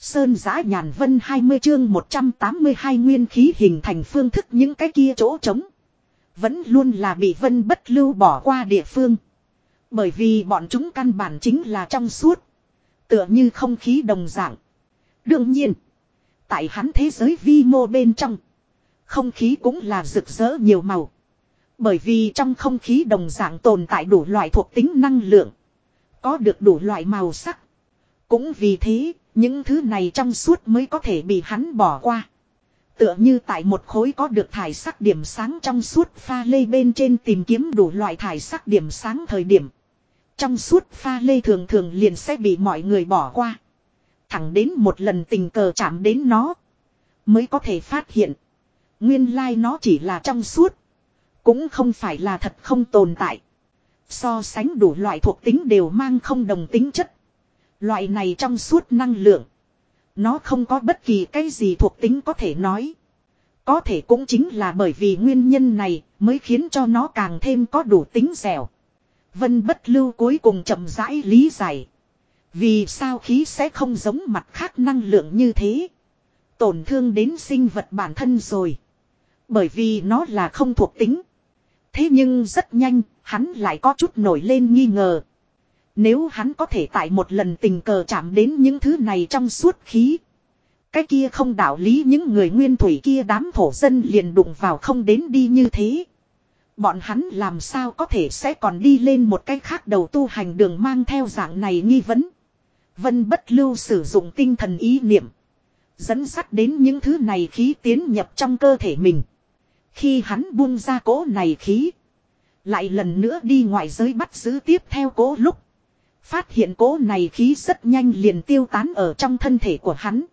Sơn giã nhàn vân 20 chương 182 nguyên khí hình thành phương thức những cái kia chỗ trống. Vẫn luôn là bị vân bất lưu bỏ qua địa phương. Bởi vì bọn chúng căn bản chính là trong suốt. Tựa như không khí đồng dạng. Đương nhiên. Tại hắn thế giới vi mô bên trong. Không khí cũng là rực rỡ nhiều màu. Bởi vì trong không khí đồng dạng tồn tại đủ loại thuộc tính năng lượng. Có được đủ loại màu sắc. Cũng vì thế, những thứ này trong suốt mới có thể bị hắn bỏ qua. Tựa như tại một khối có được thải sắc điểm sáng trong suốt pha lê bên trên tìm kiếm đủ loại thải sắc điểm sáng thời điểm. Trong suốt pha lê thường thường liền sẽ bị mọi người bỏ qua. Thẳng đến một lần tình cờ chạm đến nó. Mới có thể phát hiện. Nguyên lai like nó chỉ là trong suốt. Cũng không phải là thật không tồn tại. So sánh đủ loại thuộc tính đều mang không đồng tính chất. Loại này trong suốt năng lượng. Nó không có bất kỳ cái gì thuộc tính có thể nói. Có thể cũng chính là bởi vì nguyên nhân này mới khiến cho nó càng thêm có đủ tính dẻo. Vân bất lưu cuối cùng chậm rãi lý giải. Vì sao khí sẽ không giống mặt khác năng lượng như thế. Tổn thương đến sinh vật bản thân rồi. Bởi vì nó là không thuộc tính. Thế nhưng rất nhanh, hắn lại có chút nổi lên nghi ngờ. Nếu hắn có thể tại một lần tình cờ chạm đến những thứ này trong suốt khí. Cái kia không đạo lý những người nguyên thủy kia đám thổ dân liền đụng vào không đến đi như thế. Bọn hắn làm sao có thể sẽ còn đi lên một cái khác đầu tu hành đường mang theo dạng này nghi vấn. Vân bất lưu sử dụng tinh thần ý niệm. Dẫn sắt đến những thứ này khí tiến nhập trong cơ thể mình. Khi hắn buông ra cỗ này khí. Lại lần nữa đi ngoài giới bắt giữ tiếp theo cỗ lúc. Phát hiện cỗ này khí rất nhanh liền tiêu tán ở trong thân thể của hắn.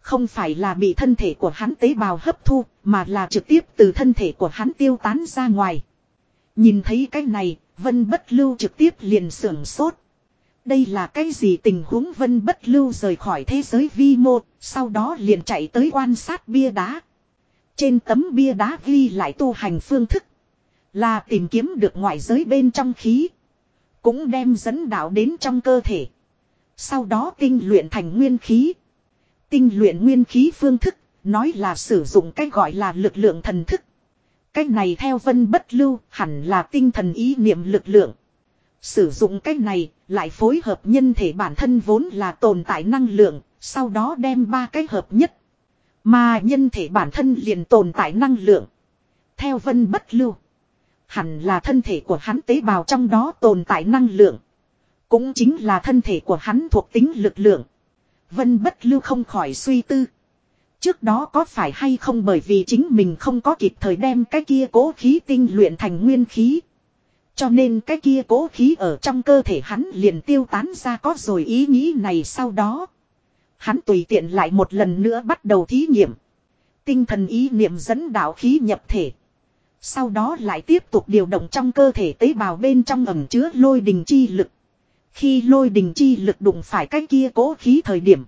Không phải là bị thân thể của hắn tế bào hấp thu, mà là trực tiếp từ thân thể của hắn tiêu tán ra ngoài. Nhìn thấy cái này, Vân Bất Lưu trực tiếp liền sưởng sốt. Đây là cái gì tình huống Vân Bất Lưu rời khỏi thế giới vi mô, sau đó liền chạy tới quan sát bia đá. Trên tấm bia đá ghi lại tu hành phương thức. Là tìm kiếm được ngoại giới bên trong khí. Cũng đem dẫn đạo đến trong cơ thể. Sau đó tinh luyện thành nguyên khí. Tinh luyện nguyên khí phương thức, nói là sử dụng cái gọi là lực lượng thần thức. Cái này theo vân bất lưu, hẳn là tinh thần ý niệm lực lượng. Sử dụng cái này, lại phối hợp nhân thể bản thân vốn là tồn tại năng lượng, sau đó đem ba cái hợp nhất. Mà nhân thể bản thân liền tồn tại năng lượng. Theo vân bất lưu. Hẳn là thân thể của hắn tế bào trong đó tồn tại năng lượng. Cũng chính là thân thể của hắn thuộc tính lực lượng. Vân bất lưu không khỏi suy tư. Trước đó có phải hay không bởi vì chính mình không có kịp thời đem cái kia cố khí tinh luyện thành nguyên khí. Cho nên cái kia cố khí ở trong cơ thể hắn liền tiêu tán ra có rồi ý nghĩ này sau đó. Hắn tùy tiện lại một lần nữa bắt đầu thí nghiệm. Tinh thần ý niệm dẫn đạo khí nhập thể. Sau đó lại tiếp tục điều động trong cơ thể tế bào bên trong ẩm chứa lôi đình chi lực. Khi lôi đình chi lực đụng phải cái kia cố khí thời điểm.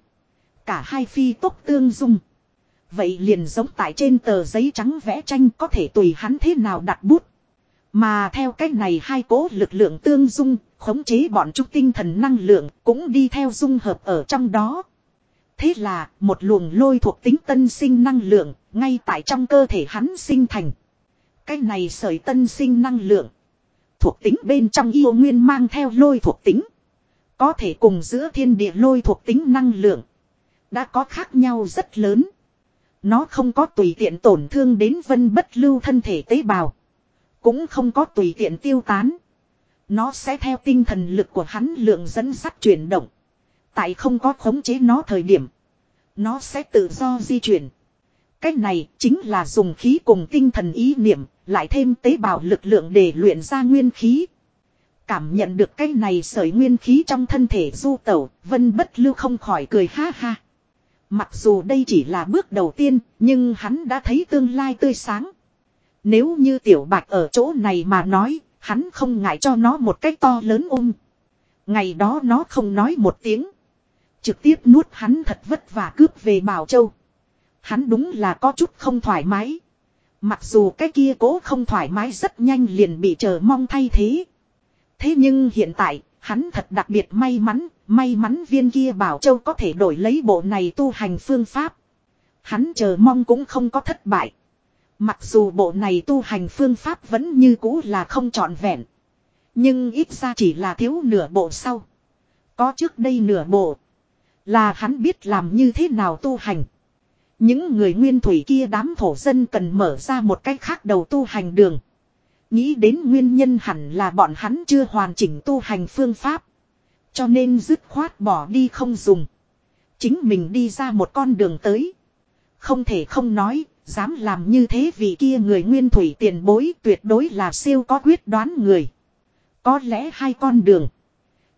Cả hai phi tốc tương dung. Vậy liền giống tại trên tờ giấy trắng vẽ tranh có thể tùy hắn thế nào đặt bút. Mà theo cách này hai cố lực lượng tương dung, khống chế bọn chúng tinh thần năng lượng cũng đi theo dung hợp ở trong đó. Thế là một luồng lôi thuộc tính tân sinh năng lượng ngay tại trong cơ thể hắn sinh thành. Cái này sởi tân sinh năng lượng. Thuộc tính bên trong yêu nguyên mang theo lôi thuộc tính. Có thể cùng giữa thiên địa lôi thuộc tính năng lượng. Đã có khác nhau rất lớn. Nó không có tùy tiện tổn thương đến vân bất lưu thân thể tế bào. Cũng không có tùy tiện tiêu tán. Nó sẽ theo tinh thần lực của hắn lượng dẫn sắt chuyển động. Tại không có khống chế nó thời điểm. Nó sẽ tự do di chuyển. Cách này chính là dùng khí cùng tinh thần ý niệm, lại thêm tế bào lực lượng để luyện ra nguyên khí. Cảm nhận được cái này sởi nguyên khí trong thân thể du tẩu, vân bất lưu không khỏi cười ha ha. Mặc dù đây chỉ là bước đầu tiên, nhưng hắn đã thấy tương lai tươi sáng. Nếu như tiểu bạch ở chỗ này mà nói, hắn không ngại cho nó một cách to lớn ôm. Ngày đó nó không nói một tiếng. Trực tiếp nuốt hắn thật vất vả cướp về Bảo Châu. Hắn đúng là có chút không thoải mái. Mặc dù cái kia cố không thoải mái rất nhanh liền bị chờ mong thay thế. Thế nhưng hiện tại, hắn thật đặc biệt may mắn, may mắn viên kia bảo châu có thể đổi lấy bộ này tu hành phương pháp. Hắn chờ mong cũng không có thất bại. Mặc dù bộ này tu hành phương pháp vẫn như cũ là không trọn vẹn. Nhưng ít ra chỉ là thiếu nửa bộ sau. Có trước đây nửa bộ. Là hắn biết làm như thế nào tu hành. Những người nguyên thủy kia đám thổ dân cần mở ra một cách khác đầu tu hành đường. Nghĩ đến nguyên nhân hẳn là bọn hắn chưa hoàn chỉnh tu hành phương pháp. Cho nên dứt khoát bỏ đi không dùng. Chính mình đi ra một con đường tới. Không thể không nói, dám làm như thế vì kia người nguyên thủy tiền bối tuyệt đối là siêu có quyết đoán người. Có lẽ hai con đường.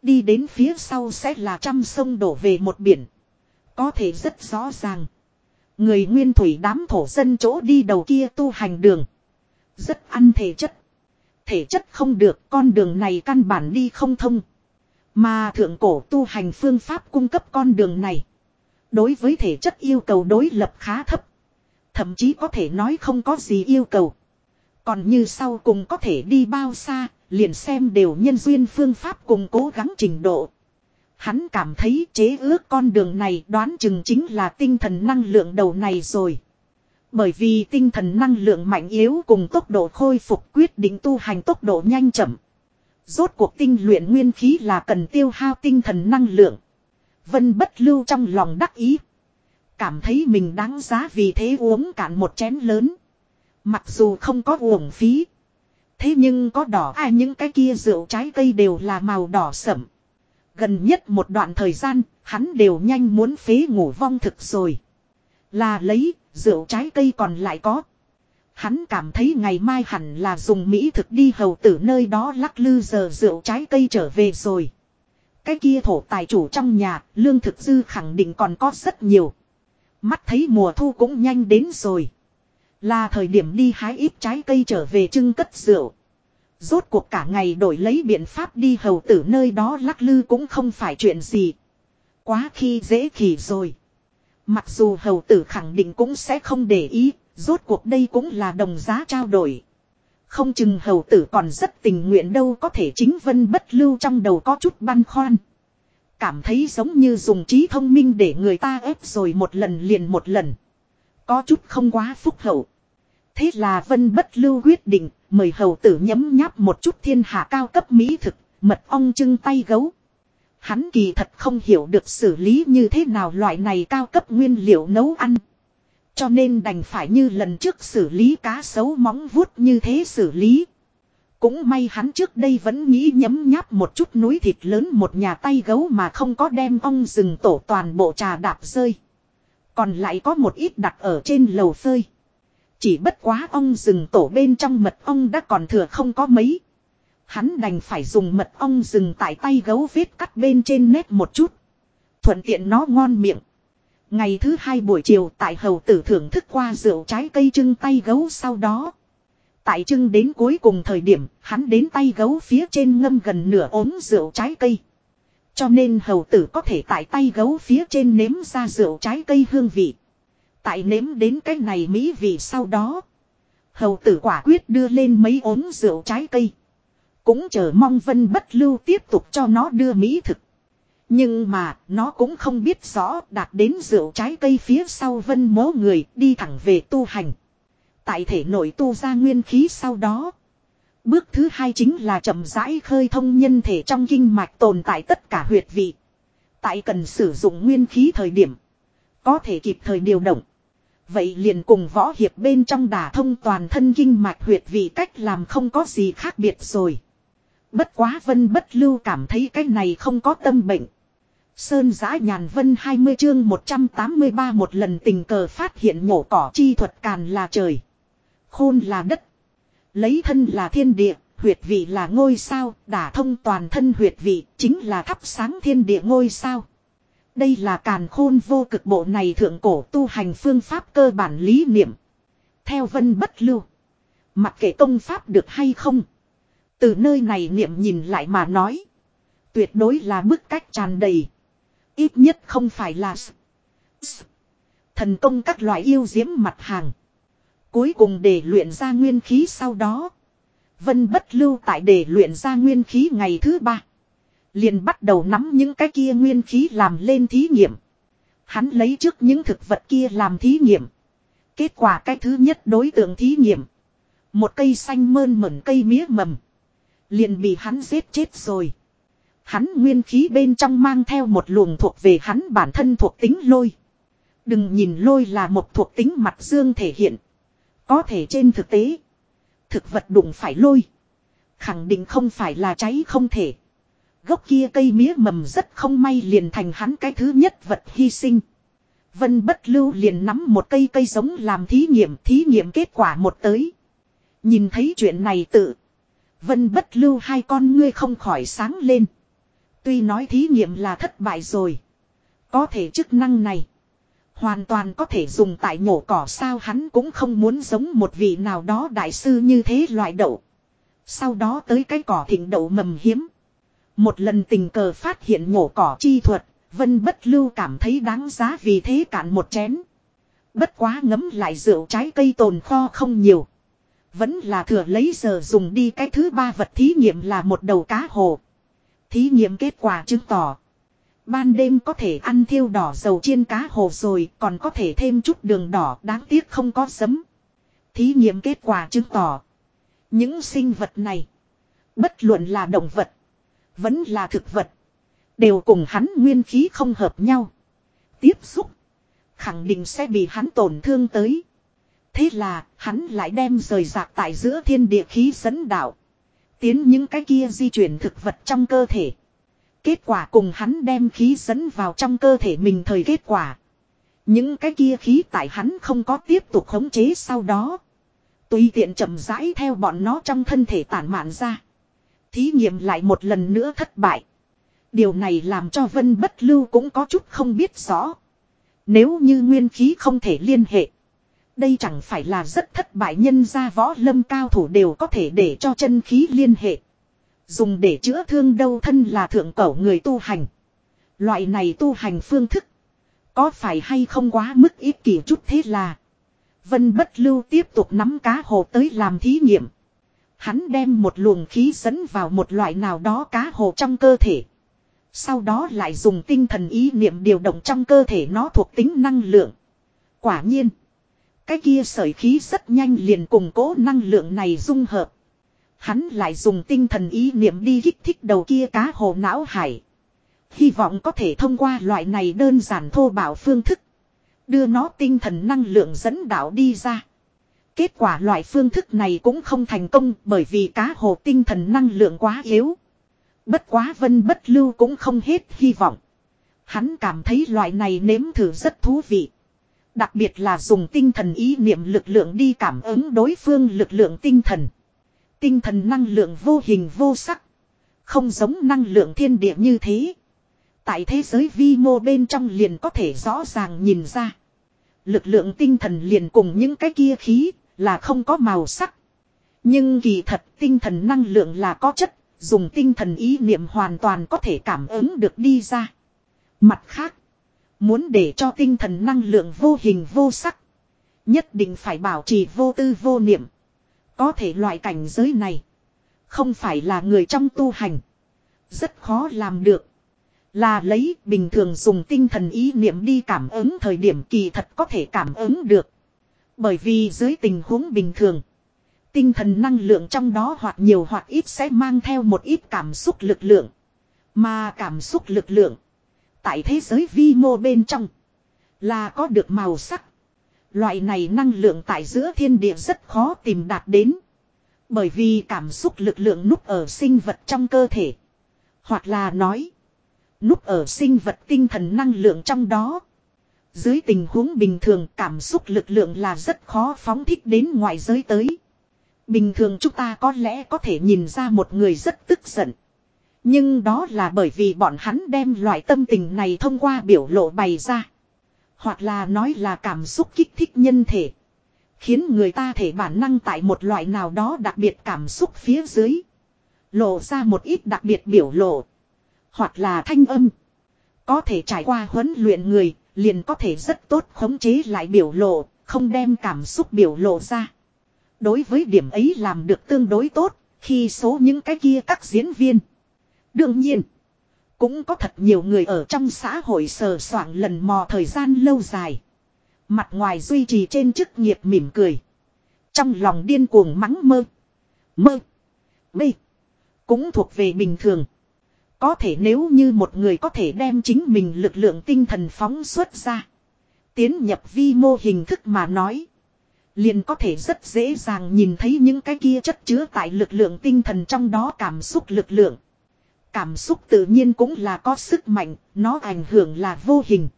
Đi đến phía sau sẽ là trăm sông đổ về một biển. Có thể rất rõ ràng. Người nguyên thủy đám thổ dân chỗ đi đầu kia tu hành đường. Rất ăn thể chất. Thể chất không được con đường này căn bản đi không thông. Mà thượng cổ tu hành phương pháp cung cấp con đường này. Đối với thể chất yêu cầu đối lập khá thấp. Thậm chí có thể nói không có gì yêu cầu. Còn như sau cùng có thể đi bao xa, liền xem đều nhân duyên phương pháp cùng cố gắng trình độ. Hắn cảm thấy chế ước con đường này đoán chừng chính là tinh thần năng lượng đầu này rồi. Bởi vì tinh thần năng lượng mạnh yếu cùng tốc độ khôi phục quyết định tu hành tốc độ nhanh chậm. Rốt cuộc tinh luyện nguyên khí là cần tiêu hao tinh thần năng lượng. Vân bất lưu trong lòng đắc ý. Cảm thấy mình đáng giá vì thế uống cạn một chén lớn. Mặc dù không có uổng phí. Thế nhưng có đỏ ai, những cái kia rượu trái cây đều là màu đỏ sẫm. Gần nhất một đoạn thời gian, hắn đều nhanh muốn phế ngủ vong thực rồi. Là lấy, rượu trái cây còn lại có. Hắn cảm thấy ngày mai hẳn là dùng Mỹ thực đi hầu tử nơi đó lắc lư giờ rượu trái cây trở về rồi. Cái kia thổ tài chủ trong nhà, lương thực dư khẳng định còn có rất nhiều. Mắt thấy mùa thu cũng nhanh đến rồi. Là thời điểm đi hái ít trái cây trở về trưng cất rượu. Rốt cuộc cả ngày đổi lấy biện pháp đi hầu tử nơi đó lắc lư cũng không phải chuyện gì. Quá khi dễ khỉ rồi. Mặc dù hầu tử khẳng định cũng sẽ không để ý, rốt cuộc đây cũng là đồng giá trao đổi. Không chừng hầu tử còn rất tình nguyện đâu có thể chính vân bất lưu trong đầu có chút băn khoăn. Cảm thấy giống như dùng trí thông minh để người ta ép rồi một lần liền một lần. Có chút không quá phúc hậu. Thế là vân bất lưu quyết định mời hầu tử nhấm nháp một chút thiên hạ cao cấp mỹ thực, mật ong trưng tay gấu. Hắn kỳ thật không hiểu được xử lý như thế nào loại này cao cấp nguyên liệu nấu ăn. Cho nên đành phải như lần trước xử lý cá sấu móng vuốt như thế xử lý. Cũng may hắn trước đây vẫn nghĩ nhấm nháp một chút núi thịt lớn một nhà tay gấu mà không có đem ong rừng tổ toàn bộ trà đạp rơi. Còn lại có một ít đặt ở trên lầu phơi. Chỉ bất quá ong rừng tổ bên trong mật ong đã còn thừa không có mấy. Hắn đành phải dùng mật ong rừng tại tay gấu vết cắt bên trên nét một chút. Thuận tiện nó ngon miệng. Ngày thứ hai buổi chiều tại hầu tử thưởng thức qua rượu trái cây trưng tay gấu sau đó. Tại trưng đến cuối cùng thời điểm, hắn đến tay gấu phía trên ngâm gần nửa ống rượu trái cây. Cho nên hầu tử có thể tại tay gấu phía trên nếm ra rượu trái cây hương vị. Tại nếm đến cái này mỹ vị sau đó. Hầu tử quả quyết đưa lên mấy ống rượu trái cây. Cũng chờ mong vân bất lưu tiếp tục cho nó đưa mỹ thực. Nhưng mà, nó cũng không biết rõ đạt đến rượu trái cây phía sau vân mố người đi thẳng về tu hành. Tại thể nội tu ra nguyên khí sau đó. Bước thứ hai chính là chậm rãi khơi thông nhân thể trong kinh mạch tồn tại tất cả huyệt vị. Tại cần sử dụng nguyên khí thời điểm. Có thể kịp thời điều động. Vậy liền cùng võ hiệp bên trong đả thông toàn thân kinh mạch huyệt vị cách làm không có gì khác biệt rồi. Bất quá vân bất lưu cảm thấy cái này không có tâm bệnh. Sơn giã nhàn vân 20 chương 183 một lần tình cờ phát hiện nhổ cỏ chi thuật càn là trời. Khôn là đất. Lấy thân là thiên địa, huyệt vị là ngôi sao, đả thông toàn thân huyệt vị, chính là thắp sáng thiên địa ngôi sao. Đây là càn khôn vô cực bộ này thượng cổ tu hành phương pháp cơ bản lý niệm. Theo vân bất lưu. Mặc kệ công pháp được hay không. Từ nơi này niệm nhìn lại mà nói. Tuyệt đối là bức cách tràn đầy. Ít nhất không phải là thần công các loại yêu diễm mặt hàng. Cuối cùng để luyện ra nguyên khí sau đó. Vân bất lưu tại để luyện ra nguyên khí ngày thứ ba. Liền bắt đầu nắm những cái kia nguyên khí làm lên thí nghiệm. Hắn lấy trước những thực vật kia làm thí nghiệm. Kết quả cái thứ nhất đối tượng thí nghiệm. Một cây xanh mơn mẩn cây mía mầm. Liền bị hắn giết chết rồi. Hắn nguyên khí bên trong mang theo một luồng thuộc về hắn bản thân thuộc tính lôi. Đừng nhìn lôi là một thuộc tính mặt dương thể hiện. Có thể trên thực tế. Thực vật đụng phải lôi. Khẳng định không phải là cháy không thể. Gốc kia cây mía mầm rất không may liền thành hắn cái thứ nhất vật hy sinh. Vân bất lưu liền nắm một cây cây giống làm thí nghiệm, thí nghiệm kết quả một tới. Nhìn thấy chuyện này tự. Vân bất lưu hai con ngươi không khỏi sáng lên. Tuy nói thí nghiệm là thất bại rồi. Có thể chức năng này. Hoàn toàn có thể dùng tại nhổ cỏ sao hắn cũng không muốn giống một vị nào đó đại sư như thế loại đậu. Sau đó tới cái cỏ thịnh đậu mầm hiếm. Một lần tình cờ phát hiện nhổ cỏ chi thuật, Vân Bất Lưu cảm thấy đáng giá vì thế cạn một chén. Bất quá ngấm lại rượu trái cây tồn kho không nhiều. Vẫn là thừa lấy giờ dùng đi cái thứ ba vật thí nghiệm là một đầu cá hồ. Thí nghiệm kết quả chứng tỏ. Ban đêm có thể ăn thiêu đỏ dầu chiên cá hồ rồi còn có thể thêm chút đường đỏ đáng tiếc không có sấm. Thí nghiệm kết quả chứng tỏ. Những sinh vật này. Bất luận là động vật. Vẫn là thực vật. Đều cùng hắn nguyên khí không hợp nhau. Tiếp xúc. Khẳng định sẽ bị hắn tổn thương tới. Thế là, hắn lại đem rời rạc tại giữa thiên địa khí dẫn đạo. Tiến những cái kia di chuyển thực vật trong cơ thể. Kết quả cùng hắn đem khí dẫn vào trong cơ thể mình thời kết quả. Những cái kia khí tại hắn không có tiếp tục khống chế sau đó. Tùy tiện chậm rãi theo bọn nó trong thân thể tản mạn ra. Thí nghiệm lại một lần nữa thất bại. Điều này làm cho Vân Bất Lưu cũng có chút không biết rõ. Nếu như nguyên khí không thể liên hệ. Đây chẳng phải là rất thất bại nhân ra võ lâm cao thủ đều có thể để cho chân khí liên hệ. Dùng để chữa thương đâu thân là thượng cổ người tu hành. Loại này tu hành phương thức. Có phải hay không quá mức ít kỷ chút thế là. Vân bất lưu tiếp tục nắm cá hồ tới làm thí nghiệm. Hắn đem một luồng khí dẫn vào một loại nào đó cá hồ trong cơ thể. Sau đó lại dùng tinh thần ý niệm điều động trong cơ thể nó thuộc tính năng lượng. Quả nhiên. Cái kia sởi khí rất nhanh liền cùng cố năng lượng này dung hợp. Hắn lại dùng tinh thần ý niệm đi kích thích đầu kia cá hồ não hải. Hy vọng có thể thông qua loại này đơn giản thô bạo phương thức. Đưa nó tinh thần năng lượng dẫn đạo đi ra. Kết quả loại phương thức này cũng không thành công bởi vì cá hồ tinh thần năng lượng quá yếu. Bất quá vân bất lưu cũng không hết hy vọng. Hắn cảm thấy loại này nếm thử rất thú vị. Đặc biệt là dùng tinh thần ý niệm lực lượng đi cảm ứng đối phương lực lượng tinh thần. Tinh thần năng lượng vô hình vô sắc. Không giống năng lượng thiên địa như thế. Tại thế giới vi mô bên trong liền có thể rõ ràng nhìn ra. Lực lượng tinh thần liền cùng những cái kia khí là không có màu sắc. Nhưng kỳ thật tinh thần năng lượng là có chất, dùng tinh thần ý niệm hoàn toàn có thể cảm ứng được đi ra. Mặt khác, muốn để cho tinh thần năng lượng vô hình vô sắc, nhất định phải bảo trì vô tư vô niệm. Có thể loại cảnh giới này, không phải là người trong tu hành. Rất khó làm được. Là lấy bình thường dùng tinh thần ý niệm đi cảm ứng thời điểm kỳ thật có thể cảm ứng được. Bởi vì dưới tình huống bình thường. Tinh thần năng lượng trong đó hoặc nhiều hoặc ít sẽ mang theo một ít cảm xúc lực lượng. Mà cảm xúc lực lượng. Tại thế giới vi mô bên trong. Là có được màu sắc. Loại này năng lượng tại giữa thiên địa rất khó tìm đạt đến. Bởi vì cảm xúc lực lượng núp ở sinh vật trong cơ thể. Hoặc là nói. Núp ở sinh vật tinh thần năng lượng trong đó. Dưới tình huống bình thường cảm xúc lực lượng là rất khó phóng thích đến ngoại giới tới. Bình thường chúng ta có lẽ có thể nhìn ra một người rất tức giận. Nhưng đó là bởi vì bọn hắn đem loại tâm tình này thông qua biểu lộ bày ra. Hoặc là nói là cảm xúc kích thích nhân thể. Khiến người ta thể bản năng tại một loại nào đó đặc biệt cảm xúc phía dưới. Lộ ra một ít đặc biệt biểu lộ. Hoặc là thanh âm. Có thể trải qua huấn luyện người, liền có thể rất tốt khống chế lại biểu lộ, không đem cảm xúc biểu lộ ra. Đối với điểm ấy làm được tương đối tốt, khi số những cái kia các diễn viên. Đương nhiên, Cũng có thật nhiều người ở trong xã hội sờ soạng lần mò thời gian lâu dài. Mặt ngoài duy trì trên chức nghiệp mỉm cười. Trong lòng điên cuồng mắng mơ. Mơ. Mê. Cũng thuộc về bình thường. Có thể nếu như một người có thể đem chính mình lực lượng tinh thần phóng xuất ra. Tiến nhập vi mô hình thức mà nói. Liền có thể rất dễ dàng nhìn thấy những cái kia chất chứa tại lực lượng tinh thần trong đó cảm xúc lực lượng. Cảm xúc tự nhiên cũng là có sức mạnh, nó ảnh hưởng là vô hình.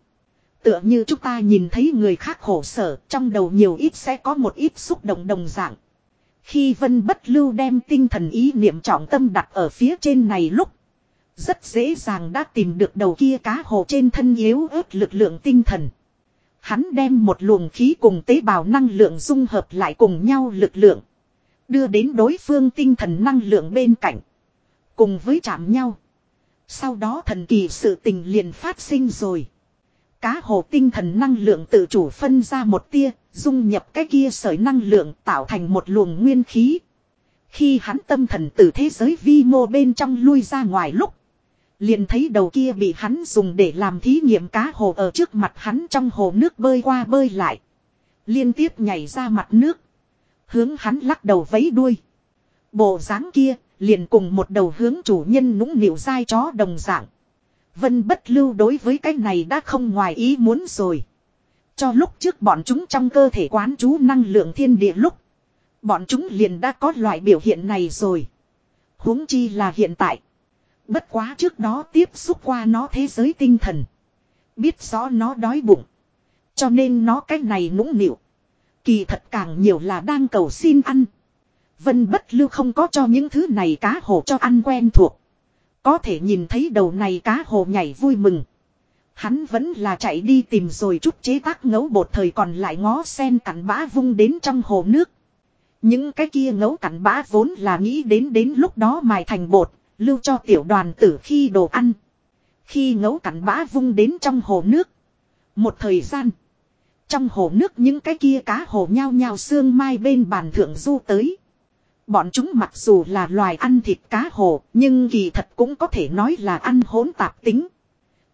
Tựa như chúng ta nhìn thấy người khác khổ sở, trong đầu nhiều ít sẽ có một ít xúc động đồng dạng. Khi Vân Bất Lưu đem tinh thần ý niệm trọng tâm đặt ở phía trên này lúc. Rất dễ dàng đã tìm được đầu kia cá hồ trên thân yếu ớt lực lượng tinh thần. Hắn đem một luồng khí cùng tế bào năng lượng dung hợp lại cùng nhau lực lượng. Đưa đến đối phương tinh thần năng lượng bên cạnh. Cùng với chạm nhau. Sau đó thần kỳ sự tình liền phát sinh rồi. Cá hồ tinh thần năng lượng tự chủ phân ra một tia, dung nhập cái kia sợi năng lượng tạo thành một luồng nguyên khí. Khi hắn tâm thần từ thế giới vi mô bên trong lui ra ngoài lúc. Liền thấy đầu kia bị hắn dùng để làm thí nghiệm cá hồ ở trước mặt hắn trong hồ nước bơi qua bơi lại. Liên tiếp nhảy ra mặt nước. Hướng hắn lắc đầu vấy đuôi. Bộ dáng kia, liền cùng một đầu hướng chủ nhân nũng nịu dai chó đồng dạng. Vân bất lưu đối với cái này đã không ngoài ý muốn rồi. Cho lúc trước bọn chúng trong cơ thể quán chú năng lượng thiên địa lúc. Bọn chúng liền đã có loại biểu hiện này rồi. huống chi là hiện tại. Bất quá trước đó tiếp xúc qua nó thế giới tinh thần. Biết rõ nó đói bụng. Cho nên nó cái này nũng nịu. Kỳ thật càng nhiều là đang cầu xin ăn. Vân bất lưu không có cho những thứ này cá hồ cho ăn quen thuộc. Có thể nhìn thấy đầu này cá hồ nhảy vui mừng. Hắn vẫn là chạy đi tìm rồi chút chế tác ngấu bột thời còn lại ngó sen cặn bã vung đến trong hồ nước. Những cái kia ngấu cặn bã vốn là nghĩ đến đến lúc đó mài thành bột, lưu cho tiểu đoàn tử khi đồ ăn. Khi ngấu cắn bã vung đến trong hồ nước. Một thời gian. Trong hồ nước những cái kia cá hồ nhao nhao xương mai bên bàn thượng du tới. Bọn chúng mặc dù là loài ăn thịt cá hồ, nhưng kỳ thật cũng có thể nói là ăn hỗn tạp tính.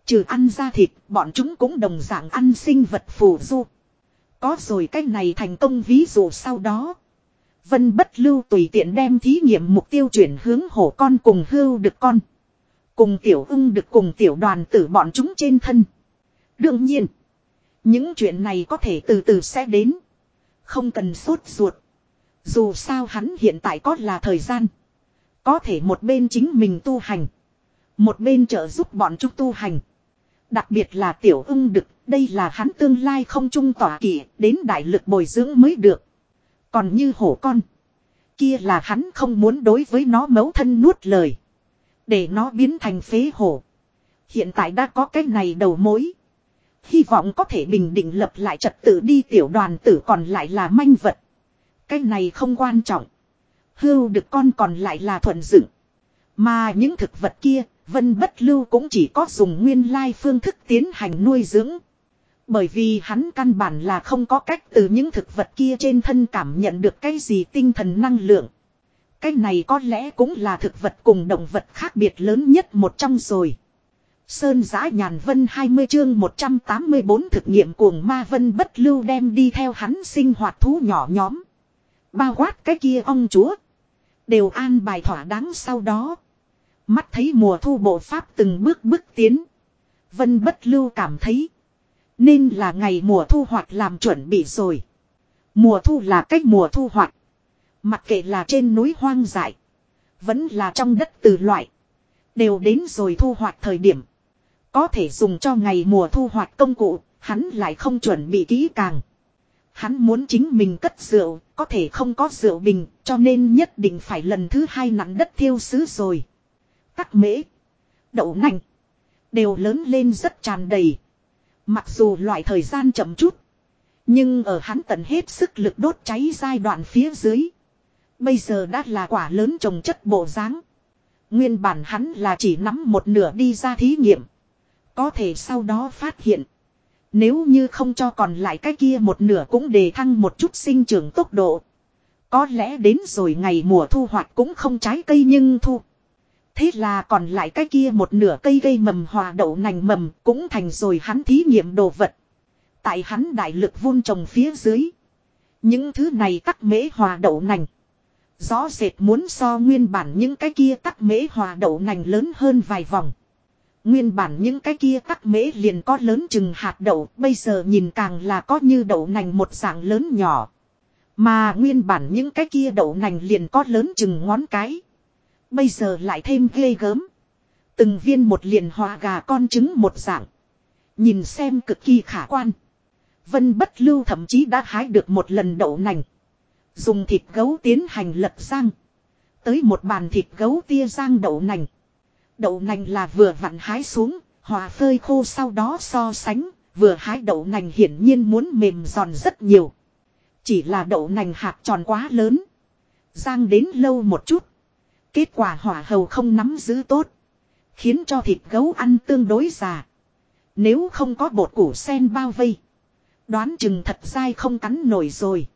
Trừ ăn ra thịt, bọn chúng cũng đồng dạng ăn sinh vật phù du. Có rồi cái này thành công ví dụ sau đó. Vân bất lưu tùy tiện đem thí nghiệm mục tiêu chuyển hướng hổ con cùng hưu được con. Cùng tiểu ưng được cùng tiểu đoàn tử bọn chúng trên thân. Đương nhiên. Những chuyện này có thể từ từ sẽ đến. Không cần sốt ruột. Dù sao hắn hiện tại có là thời gian. Có thể một bên chính mình tu hành. Một bên trợ giúp bọn chúng tu hành. Đặc biệt là tiểu ưng đực, đây là hắn tương lai không trung tỏa kỵ đến đại lực bồi dưỡng mới được. Còn như hổ con. Kia là hắn không muốn đối với nó mấu thân nuốt lời. Để nó biến thành phế hổ. Hiện tại đã có cái này đầu mối. Hy vọng có thể bình định lập lại trật tự đi tiểu đoàn tử còn lại là manh vật. Cái này không quan trọng. Hưu được con còn lại là thuận dựng. Mà những thực vật kia, Vân Bất Lưu cũng chỉ có dùng nguyên lai phương thức tiến hành nuôi dưỡng. Bởi vì hắn căn bản là không có cách từ những thực vật kia trên thân cảm nhận được cái gì tinh thần năng lượng. Cái này có lẽ cũng là thực vật cùng động vật khác biệt lớn nhất một trong rồi. Sơn giã nhàn vân 20 chương 184 thực nghiệm cuồng ma vân bất lưu đem đi theo hắn sinh hoạt thú nhỏ nhóm. Bao quát cái kia ông chúa. Đều an bài thỏa đáng sau đó. Mắt thấy mùa thu bộ pháp từng bước bước tiến. Vân bất lưu cảm thấy. Nên là ngày mùa thu hoạch làm chuẩn bị rồi. Mùa thu là cách mùa thu hoạch. Mặc kệ là trên núi hoang dại. Vẫn là trong đất từ loại. Đều đến rồi thu hoạch thời điểm. Có thể dùng cho ngày mùa thu hoạch công cụ. Hắn lại không chuẩn bị kỹ càng. Hắn muốn chính mình cất rượu. Có thể không có rượu bình. Cho nên nhất định phải lần thứ hai nặng đất thiêu xứ rồi. Các mễ. Đậu nành. Đều lớn lên rất tràn đầy. Mặc dù loại thời gian chậm chút. Nhưng ở hắn tận hết sức lực đốt cháy giai đoạn phía dưới. Bây giờ đã là quả lớn trồng chất bộ dáng. Nguyên bản hắn là chỉ nắm một nửa đi ra thí nghiệm. Có thể sau đó phát hiện. Nếu như không cho còn lại cái kia một nửa cũng đề thăng một chút sinh trưởng tốc độ. Có lẽ đến rồi ngày mùa thu hoạch cũng không trái cây nhưng thu. Thế là còn lại cái kia một nửa cây gây mầm hòa đậu nành mầm cũng thành rồi hắn thí nghiệm đồ vật. Tại hắn đại lực vun trồng phía dưới. Những thứ này tắc mễ hòa đậu nành. Rõ rệt muốn so nguyên bản những cái kia tắc mễ hòa đậu nành lớn hơn vài vòng. Nguyên bản những cái kia tắc mễ liền có lớn chừng hạt đậu, bây giờ nhìn càng là có như đậu nành một dạng lớn nhỏ. Mà nguyên bản những cái kia đậu nành liền có lớn chừng ngón cái. Bây giờ lại thêm ghê gớm. Từng viên một liền hòa gà con trứng một dạng. Nhìn xem cực kỳ khả quan. Vân bất lưu thậm chí đã hái được một lần đậu nành. Dùng thịt gấu tiến hành lật sang. Tới một bàn thịt gấu tia rang đậu nành. Đậu nành là vừa vặn hái xuống, hòa phơi khô sau đó so sánh, vừa hái đậu nành hiển nhiên muốn mềm giòn rất nhiều. Chỉ là đậu nành hạt tròn quá lớn. Giang đến lâu một chút. Kết quả hỏa hầu không nắm giữ tốt. Khiến cho thịt gấu ăn tương đối già. Nếu không có bột củ sen bao vây. Đoán chừng thật dai không cắn nổi rồi.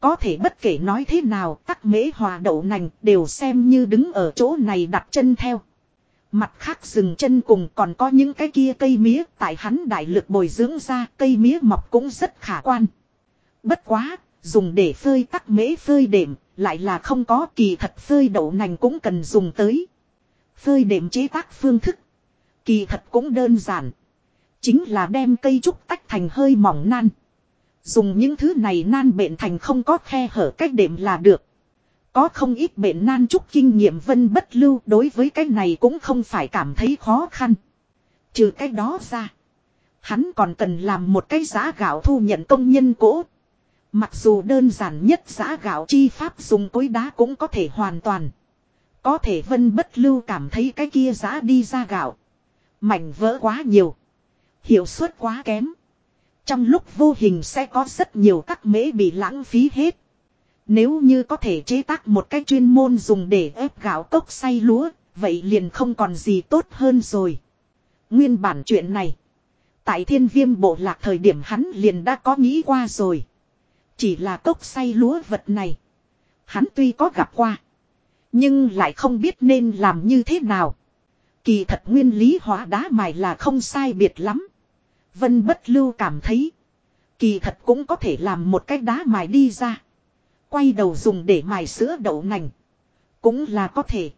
Có thể bất kể nói thế nào tắc mễ hòa đậu nành đều xem như đứng ở chỗ này đặt chân theo. Mặt khác rừng chân cùng còn có những cái kia cây mía tại hắn đại lực bồi dưỡng ra cây mía mọc cũng rất khả quan. Bất quá, dùng để phơi tắc mễ phơi đệm, lại là không có kỳ thật phơi đậu nành cũng cần dùng tới. Phơi đệm chế tác phương thức. Kỳ thật cũng đơn giản. Chính là đem cây trúc tách thành hơi mỏng nan. Dùng những thứ này nan bệnh thành không có khe hở cách đệm là được. Có không ít bệnh nan trúc kinh nghiệm vân bất lưu đối với cái này cũng không phải cảm thấy khó khăn. Trừ cái đó ra. Hắn còn cần làm một cái giá gạo thu nhận công nhân cỗ. Mặc dù đơn giản nhất giã gạo chi pháp dùng cối đá cũng có thể hoàn toàn. Có thể vân bất lưu cảm thấy cái kia giã đi ra gạo. Mảnh vỡ quá nhiều. Hiệu suất quá kém. Trong lúc vô hình sẽ có rất nhiều các mễ bị lãng phí hết. Nếu như có thể chế tác một cái chuyên môn dùng để ép gạo cốc xay lúa, vậy liền không còn gì tốt hơn rồi. Nguyên bản chuyện này. Tại thiên viêm bộ lạc thời điểm hắn liền đã có nghĩ qua rồi. Chỉ là cốc say lúa vật này. Hắn tuy có gặp qua. Nhưng lại không biết nên làm như thế nào. Kỳ thật nguyên lý hóa đá mài là không sai biệt lắm. Vân bất lưu cảm thấy. Kỳ thật cũng có thể làm một cái đá mài đi ra. Quay đầu dùng để mài sữa đậu nành. Cũng là có thể.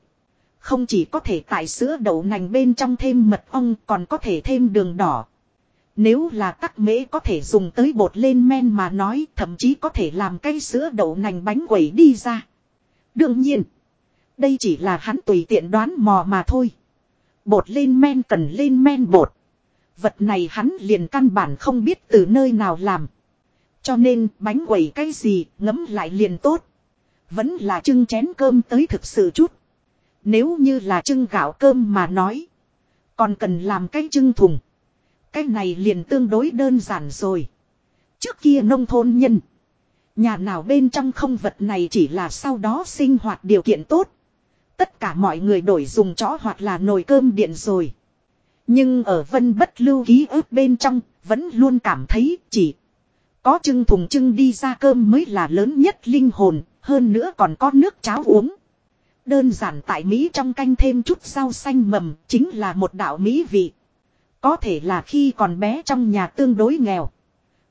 Không chỉ có thể tại sữa đậu nành bên trong thêm mật ong, còn có thể thêm đường đỏ. Nếu là tắc mễ có thể dùng tới bột lên men mà nói, thậm chí có thể làm cây sữa đậu nành bánh quẩy đi ra. Đương nhiên. Đây chỉ là hắn tùy tiện đoán mò mà thôi. Bột lên men cần lên men bột. Vật này hắn liền căn bản không biết từ nơi nào làm. Cho nên, bánh quẩy cái gì, ngấm lại liền tốt. Vẫn là trưng chén cơm tới thực sự chút. Nếu như là trưng gạo cơm mà nói. Còn cần làm cái trưng thùng. Cái này liền tương đối đơn giản rồi. Trước kia nông thôn nhân. Nhà nào bên trong không vật này chỉ là sau đó sinh hoạt điều kiện tốt. Tất cả mọi người đổi dùng chó hoặc là nồi cơm điện rồi. Nhưng ở vân bất lưu ký ức bên trong, vẫn luôn cảm thấy chỉ có trưng thùng trưng đi ra cơm mới là lớn nhất linh hồn, hơn nữa còn có nước cháo uống. Đơn giản tại Mỹ trong canh thêm chút rau xanh mầm, chính là một đạo Mỹ vị. Có thể là khi còn bé trong nhà tương đối nghèo.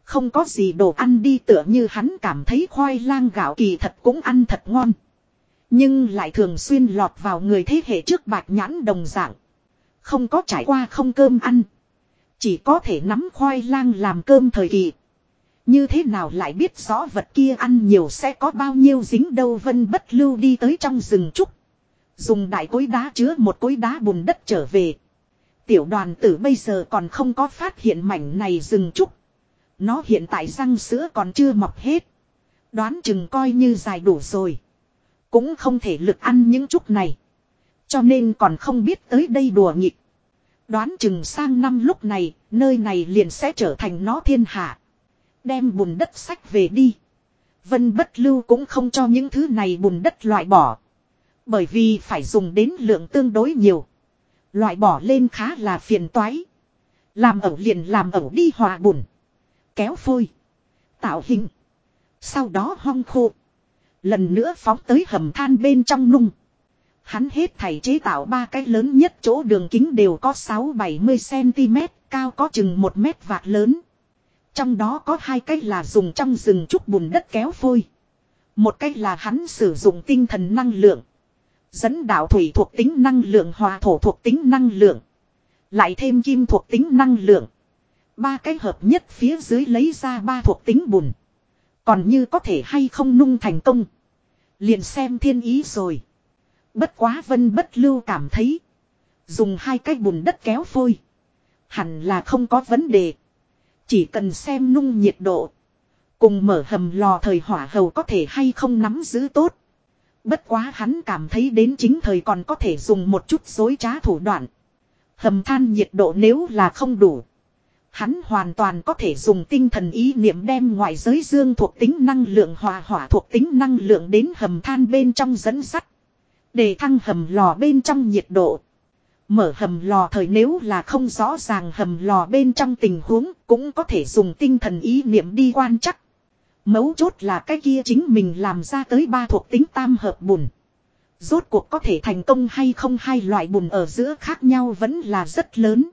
Không có gì đồ ăn đi tựa như hắn cảm thấy khoai lang gạo kỳ thật cũng ăn thật ngon. Nhưng lại thường xuyên lọt vào người thế hệ trước bạch nhãn đồng dạng. Không có trải qua không cơm ăn. Chỉ có thể nắm khoai lang làm cơm thời kỳ. Như thế nào lại biết rõ vật kia ăn nhiều sẽ có bao nhiêu dính đâu vân bất lưu đi tới trong rừng trúc. Dùng đại cối đá chứa một cối đá bùn đất trở về. Tiểu đoàn tử bây giờ còn không có phát hiện mảnh này rừng trúc. Nó hiện tại răng sữa còn chưa mọc hết. Đoán chừng coi như dài đủ rồi. Cũng không thể lực ăn những trúc này. Cho nên còn không biết tới đây đùa nghịch. Đoán chừng sang năm lúc này, nơi này liền sẽ trở thành nó thiên hạ. Đem bùn đất sách về đi. Vân bất lưu cũng không cho những thứ này bùn đất loại bỏ. Bởi vì phải dùng đến lượng tương đối nhiều. Loại bỏ lên khá là phiền toái. Làm ẩu liền làm ẩu đi hòa bùn. Kéo phôi. Tạo hình. Sau đó hong khô. Lần nữa phóng tới hầm than bên trong nung. Hắn hết thảy chế tạo ba cái lớn nhất chỗ đường kính đều có 6-70cm, cao có chừng 1 mét vạt lớn. Trong đó có hai cái là dùng trong rừng trúc bùn đất kéo phôi. Một cách là hắn sử dụng tinh thần năng lượng. Dẫn đạo thủy thuộc tính năng lượng, hòa thổ thuộc tính năng lượng. Lại thêm kim thuộc tính năng lượng. Ba cái hợp nhất phía dưới lấy ra ba thuộc tính bùn. Còn như có thể hay không nung thành công. Liền xem thiên ý rồi. Bất quá vân bất lưu cảm thấy. Dùng hai cái bùn đất kéo phôi. Hẳn là không có vấn đề. Chỉ cần xem nung nhiệt độ. Cùng mở hầm lò thời hỏa hầu có thể hay không nắm giữ tốt. Bất quá hắn cảm thấy đến chính thời còn có thể dùng một chút dối trá thủ đoạn. Hầm than nhiệt độ nếu là không đủ. Hắn hoàn toàn có thể dùng tinh thần ý niệm đem ngoại giới dương thuộc tính năng lượng hòa hỏa thuộc tính năng lượng đến hầm than bên trong dẫn sắt. Để thăng hầm lò bên trong nhiệt độ. Mở hầm lò thời nếu là không rõ ràng hầm lò bên trong tình huống cũng có thể dùng tinh thần ý niệm đi quan chắc. Mấu chốt là cái kia chính mình làm ra tới ba thuộc tính tam hợp bùn. Rốt cuộc có thể thành công hay không hai loại bùn ở giữa khác nhau vẫn là rất lớn.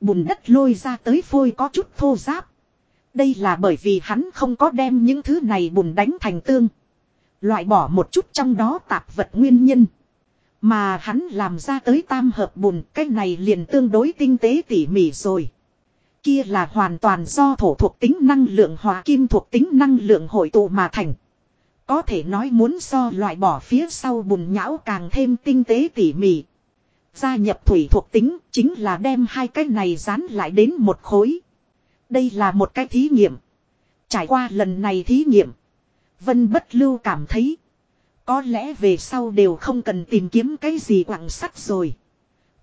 Bùn đất lôi ra tới phôi có chút thô giáp. Đây là bởi vì hắn không có đem những thứ này bùn đánh thành tương. Loại bỏ một chút trong đó tạp vật nguyên nhân. Mà hắn làm ra tới tam hợp bùn, cái này liền tương đối tinh tế tỉ mỉ rồi. Kia là hoàn toàn do thổ thuộc tính năng lượng hòa kim thuộc tính năng lượng hội tụ mà thành. Có thể nói muốn so loại bỏ phía sau bùn nhão càng thêm tinh tế tỉ mỉ. Gia nhập thủy thuộc tính chính là đem hai cái này dán lại đến một khối. Đây là một cái thí nghiệm. Trải qua lần này thí nghiệm. Vân bất lưu cảm thấy. Có lẽ về sau đều không cần tìm kiếm cái gì quặng sắt rồi.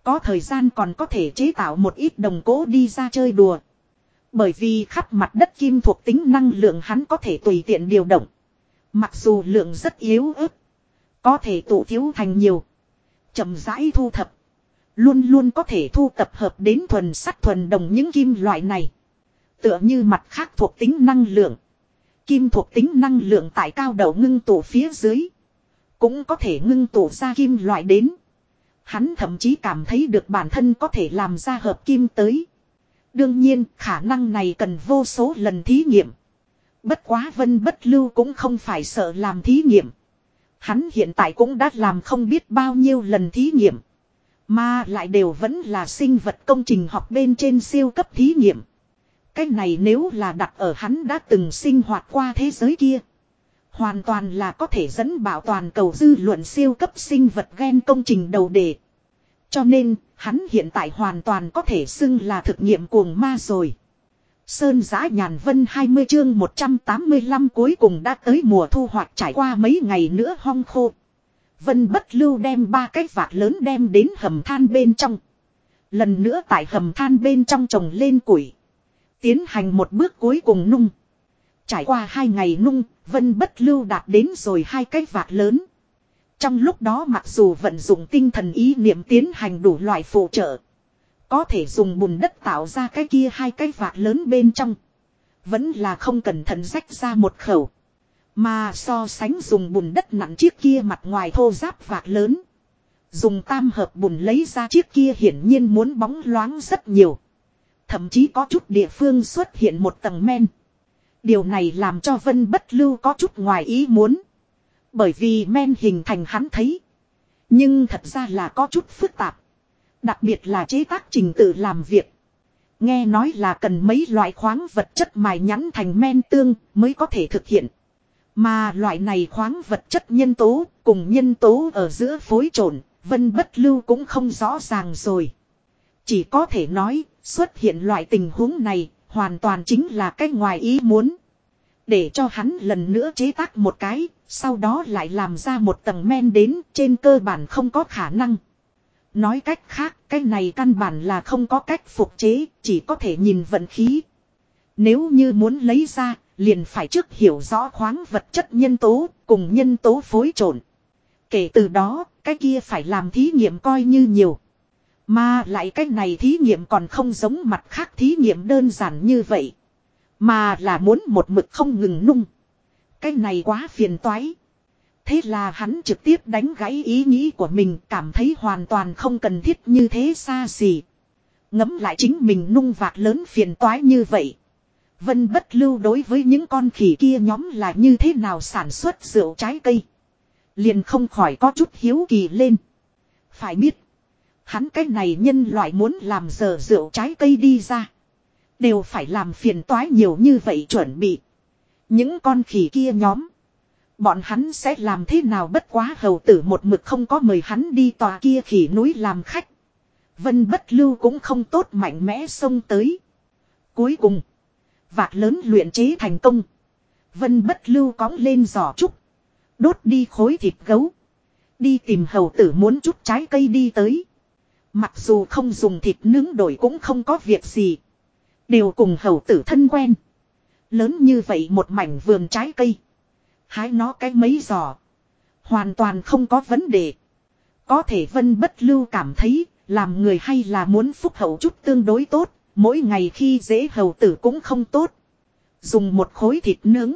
Có thời gian còn có thể chế tạo một ít đồng cố đi ra chơi đùa. Bởi vì khắp mặt đất kim thuộc tính năng lượng hắn có thể tùy tiện điều động. Mặc dù lượng rất yếu ớt. Có thể tụ thiếu thành nhiều. chậm rãi thu thập. Luôn luôn có thể thu tập hợp đến thuần sắt thuần đồng những kim loại này. Tựa như mặt khác thuộc tính năng lượng. Kim thuộc tính năng lượng tại cao đầu ngưng tụ phía dưới. Cũng có thể ngưng tụ ra kim loại đến. Hắn thậm chí cảm thấy được bản thân có thể làm ra hợp kim tới. Đương nhiên, khả năng này cần vô số lần thí nghiệm. Bất quá vân bất lưu cũng không phải sợ làm thí nghiệm. Hắn hiện tại cũng đã làm không biết bao nhiêu lần thí nghiệm. Mà lại đều vẫn là sinh vật công trình học bên trên siêu cấp thí nghiệm. Cái này nếu là đặt ở hắn đã từng sinh hoạt qua thế giới kia. Hoàn toàn là có thể dẫn bảo toàn cầu dư luận siêu cấp sinh vật gen công trình đầu đề. Cho nên, hắn hiện tại hoàn toàn có thể xưng là thực nghiệm cuồng ma rồi. Sơn giã nhàn vân 20 chương 185 cuối cùng đã tới mùa thu hoạch trải qua mấy ngày nữa hong khô. Vân bất lưu đem ba cái vạt lớn đem đến hầm than bên trong. Lần nữa tại hầm than bên trong trồng lên củi. Tiến hành một bước cuối cùng nung. Trải qua hai ngày nung, Vân bất lưu đạt đến rồi hai cái vạt lớn. Trong lúc đó mặc dù vận dụng tinh thần ý niệm tiến hành đủ loại phụ trợ. Có thể dùng bùn đất tạo ra cái kia hai cái vạt lớn bên trong. Vẫn là không cẩn thận rách ra một khẩu. Mà so sánh dùng bùn đất nặng chiếc kia mặt ngoài thô giáp vạt lớn. Dùng tam hợp bùn lấy ra chiếc kia hiển nhiên muốn bóng loáng rất nhiều. Thậm chí có chút địa phương xuất hiện một tầng men. Điều này làm cho Vân Bất Lưu có chút ngoài ý muốn. Bởi vì men hình thành hắn thấy. Nhưng thật ra là có chút phức tạp. Đặc biệt là chế tác trình tự làm việc. Nghe nói là cần mấy loại khoáng vật chất mài nhẵn thành men tương mới có thể thực hiện. Mà loại này khoáng vật chất nhân tố cùng nhân tố ở giữa phối trộn, vân bất lưu cũng không rõ ràng rồi. Chỉ có thể nói, xuất hiện loại tình huống này, hoàn toàn chính là cái ngoài ý muốn. Để cho hắn lần nữa chế tác một cái, sau đó lại làm ra một tầng men đến trên cơ bản không có khả năng. Nói cách khác, cái này căn bản là không có cách phục chế, chỉ có thể nhìn vận khí. Nếu như muốn lấy ra, liền phải trước hiểu rõ khoáng vật chất nhân tố cùng nhân tố phối trộn. Kể từ đó, cái kia phải làm thí nghiệm coi như nhiều. Mà lại cái này thí nghiệm còn không giống mặt khác thí nghiệm đơn giản như vậy. Mà là muốn một mực không ngừng nung. Cái này quá phiền toái. Thế là hắn trực tiếp đánh gãy ý nghĩ của mình, cảm thấy hoàn toàn không cần thiết như thế xa xỉ. Ngấm lại chính mình nung vạc lớn phiền toái như vậy. Vân bất lưu đối với những con khỉ kia nhóm là như thế nào sản xuất rượu trái cây. Liền không khỏi có chút hiếu kỳ lên. Phải biết. Hắn cái này nhân loại muốn làm giờ rượu trái cây đi ra. Đều phải làm phiền toái nhiều như vậy chuẩn bị. Những con khỉ kia nhóm. Bọn hắn sẽ làm thế nào bất quá hầu tử một mực không có mời hắn đi tòa kia khỉ núi làm khách. Vân bất lưu cũng không tốt mạnh mẽ xông tới. Cuối cùng. Vạc lớn luyện chế thành công. Vân bất lưu cóng lên giỏ trúc. Đốt đi khối thịt gấu. Đi tìm hầu tử muốn chút trái cây đi tới. Mặc dù không dùng thịt nướng đổi cũng không có việc gì. Đều cùng hầu tử thân quen. Lớn như vậy một mảnh vườn trái cây. Hái nó cái mấy giò. Hoàn toàn không có vấn đề. Có thể vân bất lưu cảm thấy, làm người hay là muốn phúc hậu chút tương đối tốt. Mỗi ngày khi dễ hầu tử cũng không tốt. Dùng một khối thịt nướng.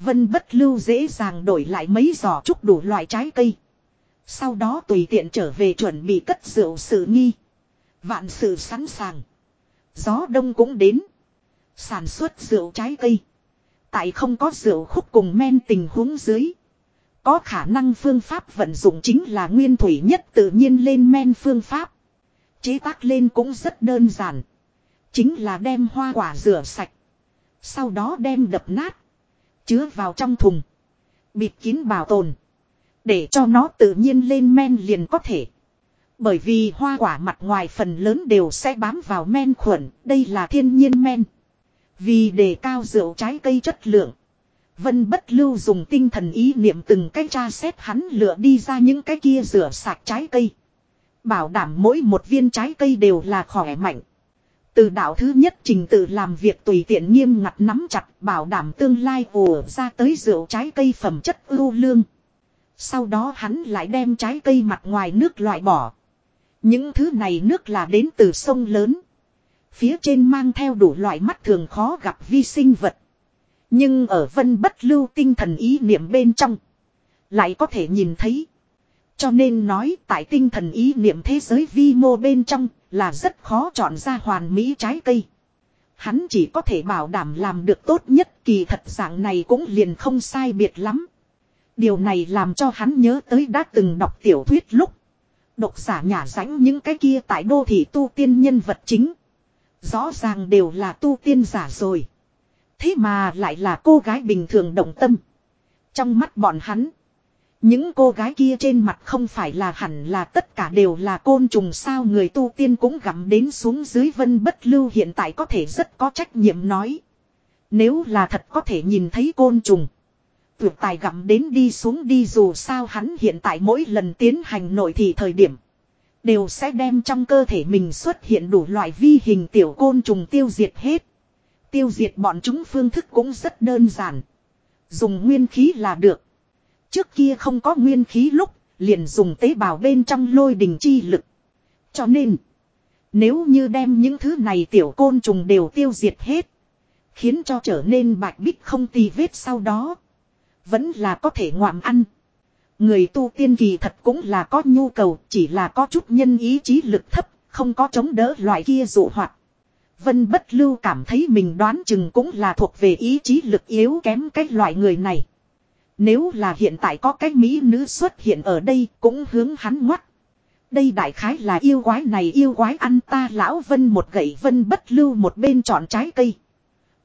Vân bất lưu dễ dàng đổi lại mấy giò chút đủ loại trái cây. Sau đó tùy tiện trở về chuẩn bị cất rượu sự nghi. Vạn sự sẵn sàng. Gió đông cũng đến. Sản xuất rượu trái cây. Tại không có rượu khúc cùng men tình huống dưới. Có khả năng phương pháp vận dụng chính là nguyên thủy nhất tự nhiên lên men phương pháp. Chế tác lên cũng rất đơn giản. Chính là đem hoa quả rửa sạch. Sau đó đem đập nát. Chứa vào trong thùng. Bịt kín bảo tồn. Để cho nó tự nhiên lên men liền có thể. Bởi vì hoa quả mặt ngoài phần lớn đều sẽ bám vào men khuẩn. Đây là thiên nhiên men. Vì đề cao rượu trái cây chất lượng. Vân bất lưu dùng tinh thần ý niệm từng cái tra xét hắn lựa đi ra những cái kia rửa sạch trái cây. Bảo đảm mỗi một viên trái cây đều là khỏe mạnh. Từ đạo thứ nhất trình tự làm việc tùy tiện nghiêm ngặt nắm chặt, bảo đảm tương lai ùa ra tới rượu trái cây phẩm chất ưu lương. Sau đó hắn lại đem trái cây mặt ngoài nước loại bỏ. Những thứ này nước là đến từ sông lớn. Phía trên mang theo đủ loại mắt thường khó gặp vi sinh vật. Nhưng ở vân bất lưu tinh thần ý niệm bên trong. Lại có thể nhìn thấy. Cho nên nói tại tinh thần ý niệm thế giới vi mô bên trong là rất khó chọn ra hoàn mỹ trái cây. Hắn chỉ có thể bảo đảm làm được tốt nhất, kỳ thật dạng này cũng liền không sai biệt lắm. Điều này làm cho hắn nhớ tới đã từng đọc tiểu thuyết lúc. Độc giả nhả rãnh những cái kia tại đô thị tu tiên nhân vật chính. Rõ ràng đều là tu tiên giả rồi. Thế mà lại là cô gái bình thường động tâm. Trong mắt bọn hắn. Những cô gái kia trên mặt không phải là hẳn là tất cả đều là côn trùng sao người tu tiên cũng gặm đến xuống dưới vân bất lưu hiện tại có thể rất có trách nhiệm nói. Nếu là thật có thể nhìn thấy côn trùng. Tuyệt tài gặm đến đi xuống đi dù sao hắn hiện tại mỗi lần tiến hành nội thị thời điểm. Đều sẽ đem trong cơ thể mình xuất hiện đủ loại vi hình tiểu côn trùng tiêu diệt hết. Tiêu diệt bọn chúng phương thức cũng rất đơn giản. Dùng nguyên khí là được. Trước kia không có nguyên khí lúc, liền dùng tế bào bên trong lôi đình chi lực. Cho nên, nếu như đem những thứ này tiểu côn trùng đều tiêu diệt hết, khiến cho trở nên bạch bích không tì vết sau đó, vẫn là có thể ngoạm ăn. Người tu tiên kỳ thật cũng là có nhu cầu, chỉ là có chút nhân ý chí lực thấp, không có chống đỡ loại kia dụ hoạt. Vân bất lưu cảm thấy mình đoán chừng cũng là thuộc về ý chí lực yếu kém cái loại người này. Nếu là hiện tại có cái mỹ nữ xuất hiện ở đây cũng hướng hắn ngoắt. Đây đại khái là yêu quái này yêu quái ăn ta lão vân một gậy vân bất lưu một bên chọn trái cây.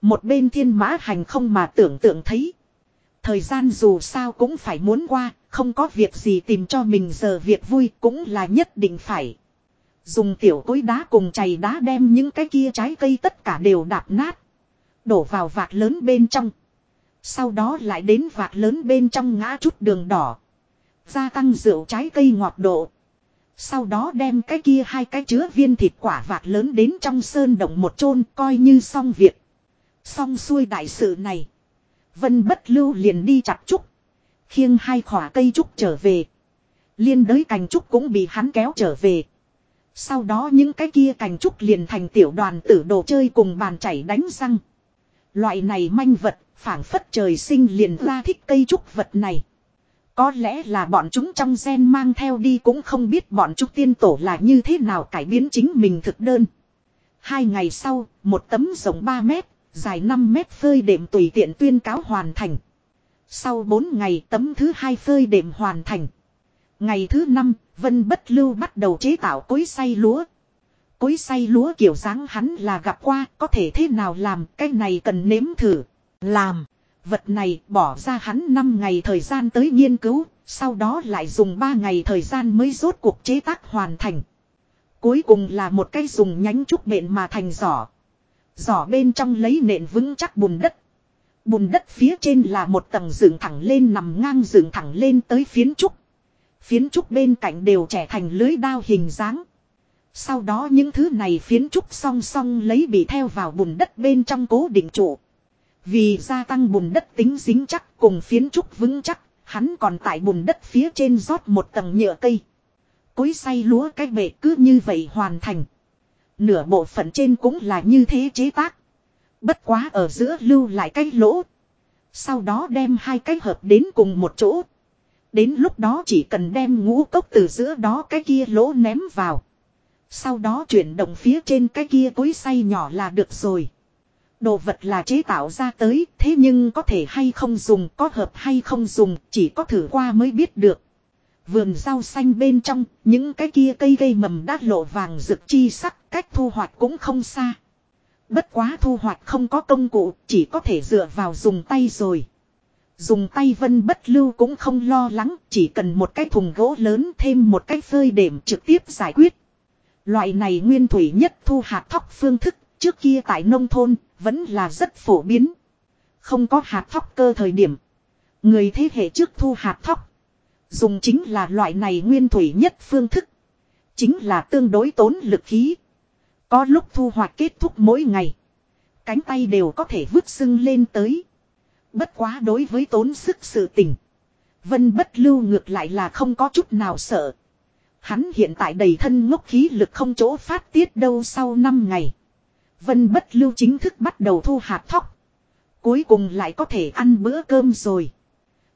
Một bên thiên mã hành không mà tưởng tượng thấy. Thời gian dù sao cũng phải muốn qua, không có việc gì tìm cho mình giờ việc vui cũng là nhất định phải. Dùng tiểu cối đá cùng chày đá đem những cái kia trái cây tất cả đều đạp nát. Đổ vào vạc lớn bên trong. Sau đó lại đến vạc lớn bên trong ngã chút đường đỏ. Gia tăng rượu trái cây ngọt độ. Sau đó đem cái kia hai cái chứa viên thịt quả vạc lớn đến trong sơn động một chôn coi như xong việc. Xong xuôi đại sự này. Vân bất lưu liền đi chặt trúc. Khiêng hai khỏa cây trúc trở về. Liên đới cành trúc cũng bị hắn kéo trở về. Sau đó những cái kia cành trúc liền thành tiểu đoàn tử đồ chơi cùng bàn chảy đánh răng. Loại này manh vật, phảng phất trời sinh liền ra thích cây trúc vật này. Có lẽ là bọn chúng trong gen mang theo đi cũng không biết bọn trúc tiên tổ là như thế nào cải biến chính mình thực đơn. Hai ngày sau, một tấm rộng 3 mét, dài 5 mét phơi đệm tùy tiện tuyên cáo hoàn thành. Sau 4 ngày tấm thứ hai phơi đệm hoàn thành. Ngày thứ năm, Vân Bất Lưu bắt đầu chế tạo cối xay lúa. Cối xay lúa kiểu dáng hắn là gặp qua, có thể thế nào làm, cái này cần nếm thử. Làm, vật này bỏ ra hắn 5 ngày thời gian tới nghiên cứu, sau đó lại dùng 3 ngày thời gian mới rốt cuộc chế tác hoàn thành. Cuối cùng là một cái dùng nhánh trúc bện mà thành giỏ. Giỏ bên trong lấy nện vững chắc bùn đất. Bùn đất phía trên là một tầng dựng thẳng lên nằm ngang dựng thẳng lên tới phiến trúc. Phiến trúc bên cạnh đều trẻ thành lưới đao hình dáng. Sau đó những thứ này phiến trúc song song lấy bị theo vào bùn đất bên trong cố định trụ. Vì gia tăng bùn đất tính dính chắc cùng phiến trúc vững chắc, hắn còn tại bùn đất phía trên rót một tầng nhựa cây. Cối say lúa cái bệ cứ như vậy hoàn thành. Nửa bộ phận trên cũng là như thế chế tác. Bất quá ở giữa lưu lại cái lỗ. Sau đó đem hai cái hợp đến cùng một chỗ. Đến lúc đó chỉ cần đem ngũ cốc từ giữa đó cái kia lỗ ném vào. Sau đó chuyển động phía trên cái kia cối xay nhỏ là được rồi. Đồ vật là chế tạo ra tới, thế nhưng có thể hay không dùng, có hợp hay không dùng, chỉ có thử qua mới biết được. Vườn rau xanh bên trong, những cái kia cây gây mầm đã lộ vàng rực chi sắc, cách thu hoạch cũng không xa. Bất quá thu hoạch không có công cụ, chỉ có thể dựa vào dùng tay rồi. Dùng tay vân bất lưu cũng không lo lắng, chỉ cần một cái thùng gỗ lớn thêm một cái phơi đệm trực tiếp giải quyết. Loại này nguyên thủy nhất thu hạt thóc phương thức, trước kia tại nông thôn, vẫn là rất phổ biến. Không có hạt thóc cơ thời điểm. Người thế hệ trước thu hạt thóc. Dùng chính là loại này nguyên thủy nhất phương thức. Chính là tương đối tốn lực khí. Có lúc thu hoạch kết thúc mỗi ngày. Cánh tay đều có thể vứt sưng lên tới. Bất quá đối với tốn sức sự tình. Vân bất lưu ngược lại là không có chút nào sợ. Hắn hiện tại đầy thân ngốc khí lực không chỗ phát tiết đâu sau 5 ngày. Vân bất lưu chính thức bắt đầu thu hạt thóc. Cuối cùng lại có thể ăn bữa cơm rồi.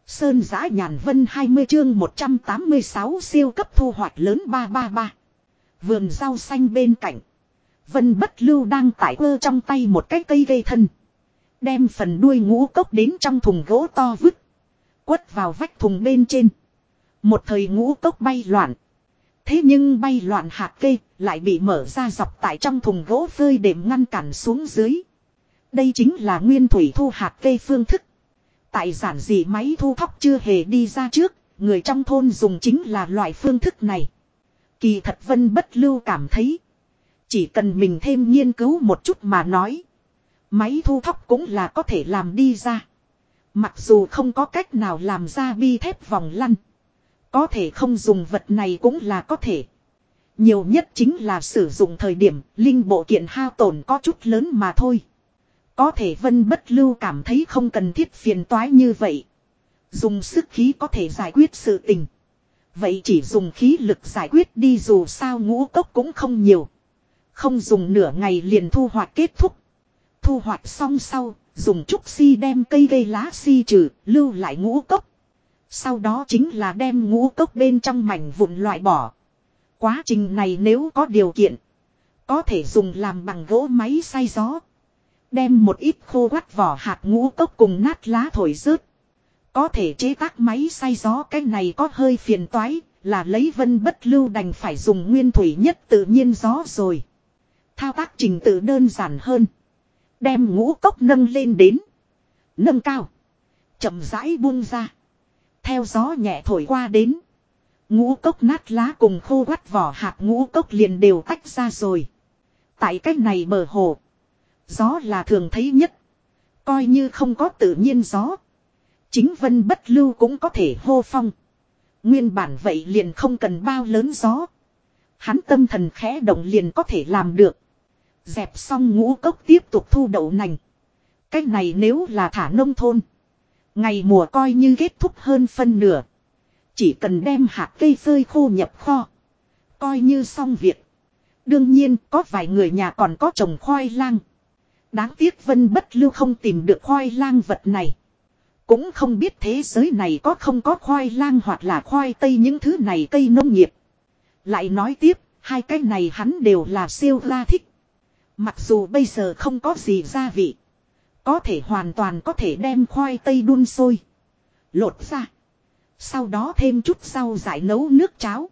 Sơn giã nhàn vân 20 chương 186 siêu cấp thu hoạch lớn 333. Vườn rau xanh bên cạnh. Vân bất lưu đang tải ơ trong tay một cái cây gây thân. Đem phần đuôi ngũ cốc đến trong thùng gỗ to vứt. Quất vào vách thùng bên trên. Một thời ngũ cốc bay loạn. Thế nhưng bay loạn hạt cây lại bị mở ra dọc tại trong thùng gỗ phơi đệm ngăn cản xuống dưới. Đây chính là nguyên thủy thu hạt cây phương thức. Tại giản dị máy thu thóc chưa hề đi ra trước, người trong thôn dùng chính là loại phương thức này. Kỳ thật vân bất lưu cảm thấy. Chỉ cần mình thêm nghiên cứu một chút mà nói. Máy thu thóc cũng là có thể làm đi ra. Mặc dù không có cách nào làm ra bi thép vòng lăn. Có thể không dùng vật này cũng là có thể. Nhiều nhất chính là sử dụng thời điểm linh bộ kiện hao tổn có chút lớn mà thôi. Có thể vân bất lưu cảm thấy không cần thiết phiền toái như vậy. Dùng sức khí có thể giải quyết sự tình. Vậy chỉ dùng khí lực giải quyết đi dù sao ngũ cốc cũng không nhiều. Không dùng nửa ngày liền thu hoạch kết thúc. Thu hoạch xong sau, dùng trúc si đem cây gây lá si trừ, lưu lại ngũ cốc. Sau đó chính là đem ngũ cốc bên trong mảnh vụn loại bỏ. Quá trình này nếu có điều kiện, có thể dùng làm bằng gỗ máy xay gió. Đem một ít khô quắt vỏ hạt ngũ cốc cùng nát lá thổi rớt. Có thể chế tác máy xay gió cái này có hơi phiền toái, là lấy vân bất lưu đành phải dùng nguyên thủy nhất tự nhiên gió rồi. Thao tác trình tự đơn giản hơn. Đem ngũ cốc nâng lên đến. Nâng cao. chậm rãi buông ra. Theo gió nhẹ thổi qua đến. Ngũ cốc nát lá cùng khô quắt vỏ hạt ngũ cốc liền đều tách ra rồi. Tại cách này bờ hồ. Gió là thường thấy nhất. Coi như không có tự nhiên gió. Chính vân bất lưu cũng có thể hô phong. Nguyên bản vậy liền không cần bao lớn gió. Hắn tâm thần khẽ động liền có thể làm được. Dẹp xong ngũ cốc tiếp tục thu đậu nành. Cách này nếu là thả nông thôn. Ngày mùa coi như kết thúc hơn phân nửa. Chỉ cần đem hạt cây phơi khô nhập kho. Coi như xong việc. Đương nhiên, có vài người nhà còn có trồng khoai lang. Đáng tiếc Vân Bất Lưu không tìm được khoai lang vật này. Cũng không biết thế giới này có không có khoai lang hoặc là khoai tây những thứ này cây nông nghiệp. Lại nói tiếp, hai cái này hắn đều là siêu la thích. Mặc dù bây giờ không có gì gia vị. Có thể hoàn toàn có thể đem khoai tây đun sôi. Lột ra. Sau đó thêm chút rau giải nấu nước cháo.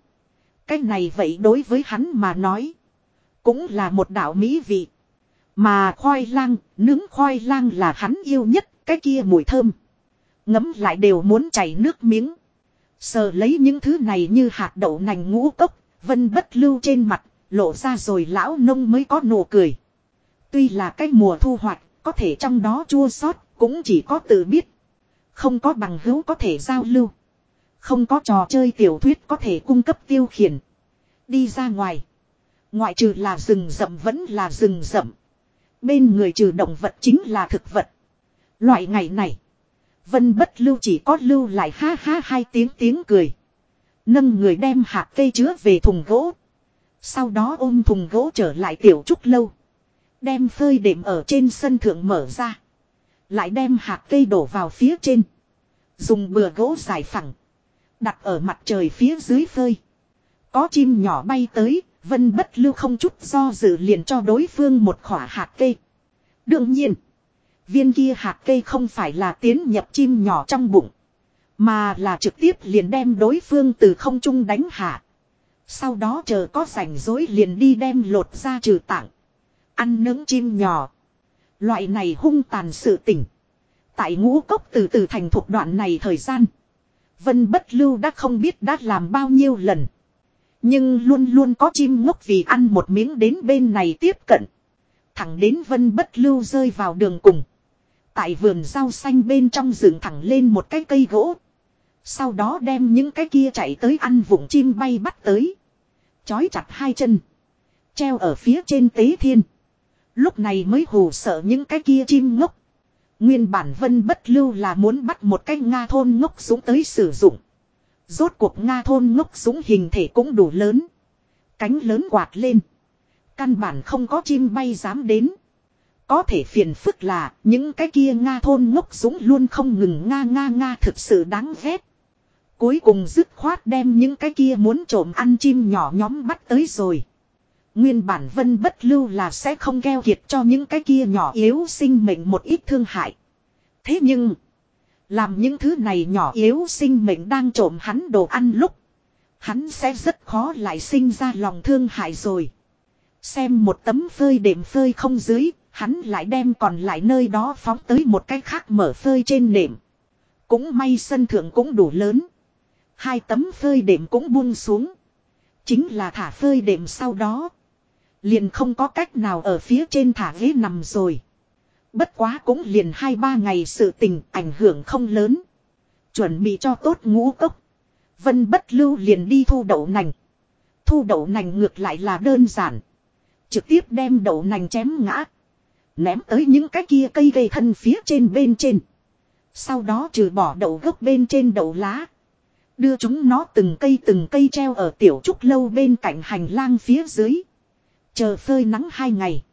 Cái này vậy đối với hắn mà nói. Cũng là một đạo mỹ vị. Mà khoai lang, nướng khoai lang là hắn yêu nhất, cái kia mùi thơm. Ngấm lại đều muốn chảy nước miếng. Sờ lấy những thứ này như hạt đậu nành ngũ cốc, vân bất lưu trên mặt, lộ ra rồi lão nông mới có nụ cười. Tuy là cái mùa thu hoạch, có thể trong đó chua sót, cũng chỉ có tự biết. Không có bằng hữu có thể giao lưu. Không có trò chơi tiểu thuyết có thể cung cấp tiêu khiển. Đi ra ngoài. Ngoại trừ là rừng rậm vẫn là rừng rậm. Bên người trừ động vật chính là thực vật. Loại ngày này. Vân bất lưu chỉ có lưu lại ha ha hai tiếng tiếng cười. Nâng người đem hạt cây chứa về thùng gỗ. Sau đó ôm thùng gỗ trở lại tiểu trúc lâu. Đem phơi đệm ở trên sân thượng mở ra. Lại đem hạt cây đổ vào phía trên. Dùng bừa gỗ dài phẳng. Đặt ở mặt trời phía dưới phơi. Có chim nhỏ bay tới, vân bất lưu không chút do dự liền cho đối phương một khỏa hạt cây. Đương nhiên, viên kia hạt cây không phải là tiến nhập chim nhỏ trong bụng. Mà là trực tiếp liền đem đối phương từ không trung đánh hạ. Sau đó chờ có rảnh rối liền đi đem lột ra trừ tặng Ăn nướng chim nhỏ. Loại này hung tàn sự tỉnh. Tại ngũ cốc từ từ thành thuộc đoạn này thời gian. Vân bất lưu đã không biết đã làm bao nhiêu lần. Nhưng luôn luôn có chim ngốc vì ăn một miếng đến bên này tiếp cận. Thẳng đến vân bất lưu rơi vào đường cùng. Tại vườn rau xanh bên trong dựng thẳng lên một cái cây gỗ. Sau đó đem những cái kia chạy tới ăn vụng chim bay bắt tới. Chói chặt hai chân. Treo ở phía trên tế thiên. Lúc này mới hù sợ những cái kia chim ngốc. Nguyên bản vân bất lưu là muốn bắt một cái Nga thôn ngốc xuống tới sử dụng. Rốt cuộc Nga thôn ngốc súng hình thể cũng đủ lớn. Cánh lớn quạt lên. Căn bản không có chim bay dám đến. Có thể phiền phức là những cái kia Nga thôn ngốc súng luôn không ngừng Nga Nga Nga thực sự đáng ghét. Cuối cùng dứt khoát đem những cái kia muốn trộm ăn chim nhỏ nhóm bắt tới rồi. Nguyên bản vân bất lưu là sẽ không keo kiệt cho những cái kia nhỏ yếu sinh mệnh một ít thương hại. Thế nhưng, làm những thứ này nhỏ yếu sinh mệnh đang trộm hắn đồ ăn lúc, hắn sẽ rất khó lại sinh ra lòng thương hại rồi. Xem một tấm phơi đệm phơi không dưới, hắn lại đem còn lại nơi đó phóng tới một cái khác mở phơi trên nệm. Cũng may sân thượng cũng đủ lớn. Hai tấm phơi đệm cũng buông xuống. Chính là thả phơi đệm sau đó. Liền không có cách nào ở phía trên thả ghế nằm rồi. Bất quá cũng liền hai ba ngày sự tình ảnh hưởng không lớn. Chuẩn bị cho tốt ngũ cốc. Vân bất lưu liền đi thu đậu nành. Thu đậu nành ngược lại là đơn giản. Trực tiếp đem đậu nành chém ngã. Ném tới những cái kia cây gây thân phía trên bên trên. Sau đó trừ bỏ đậu gốc bên trên đậu lá. Đưa chúng nó từng cây từng cây treo ở tiểu trúc lâu bên cạnh hành lang phía dưới. Chờ phơi nắng hai ngày.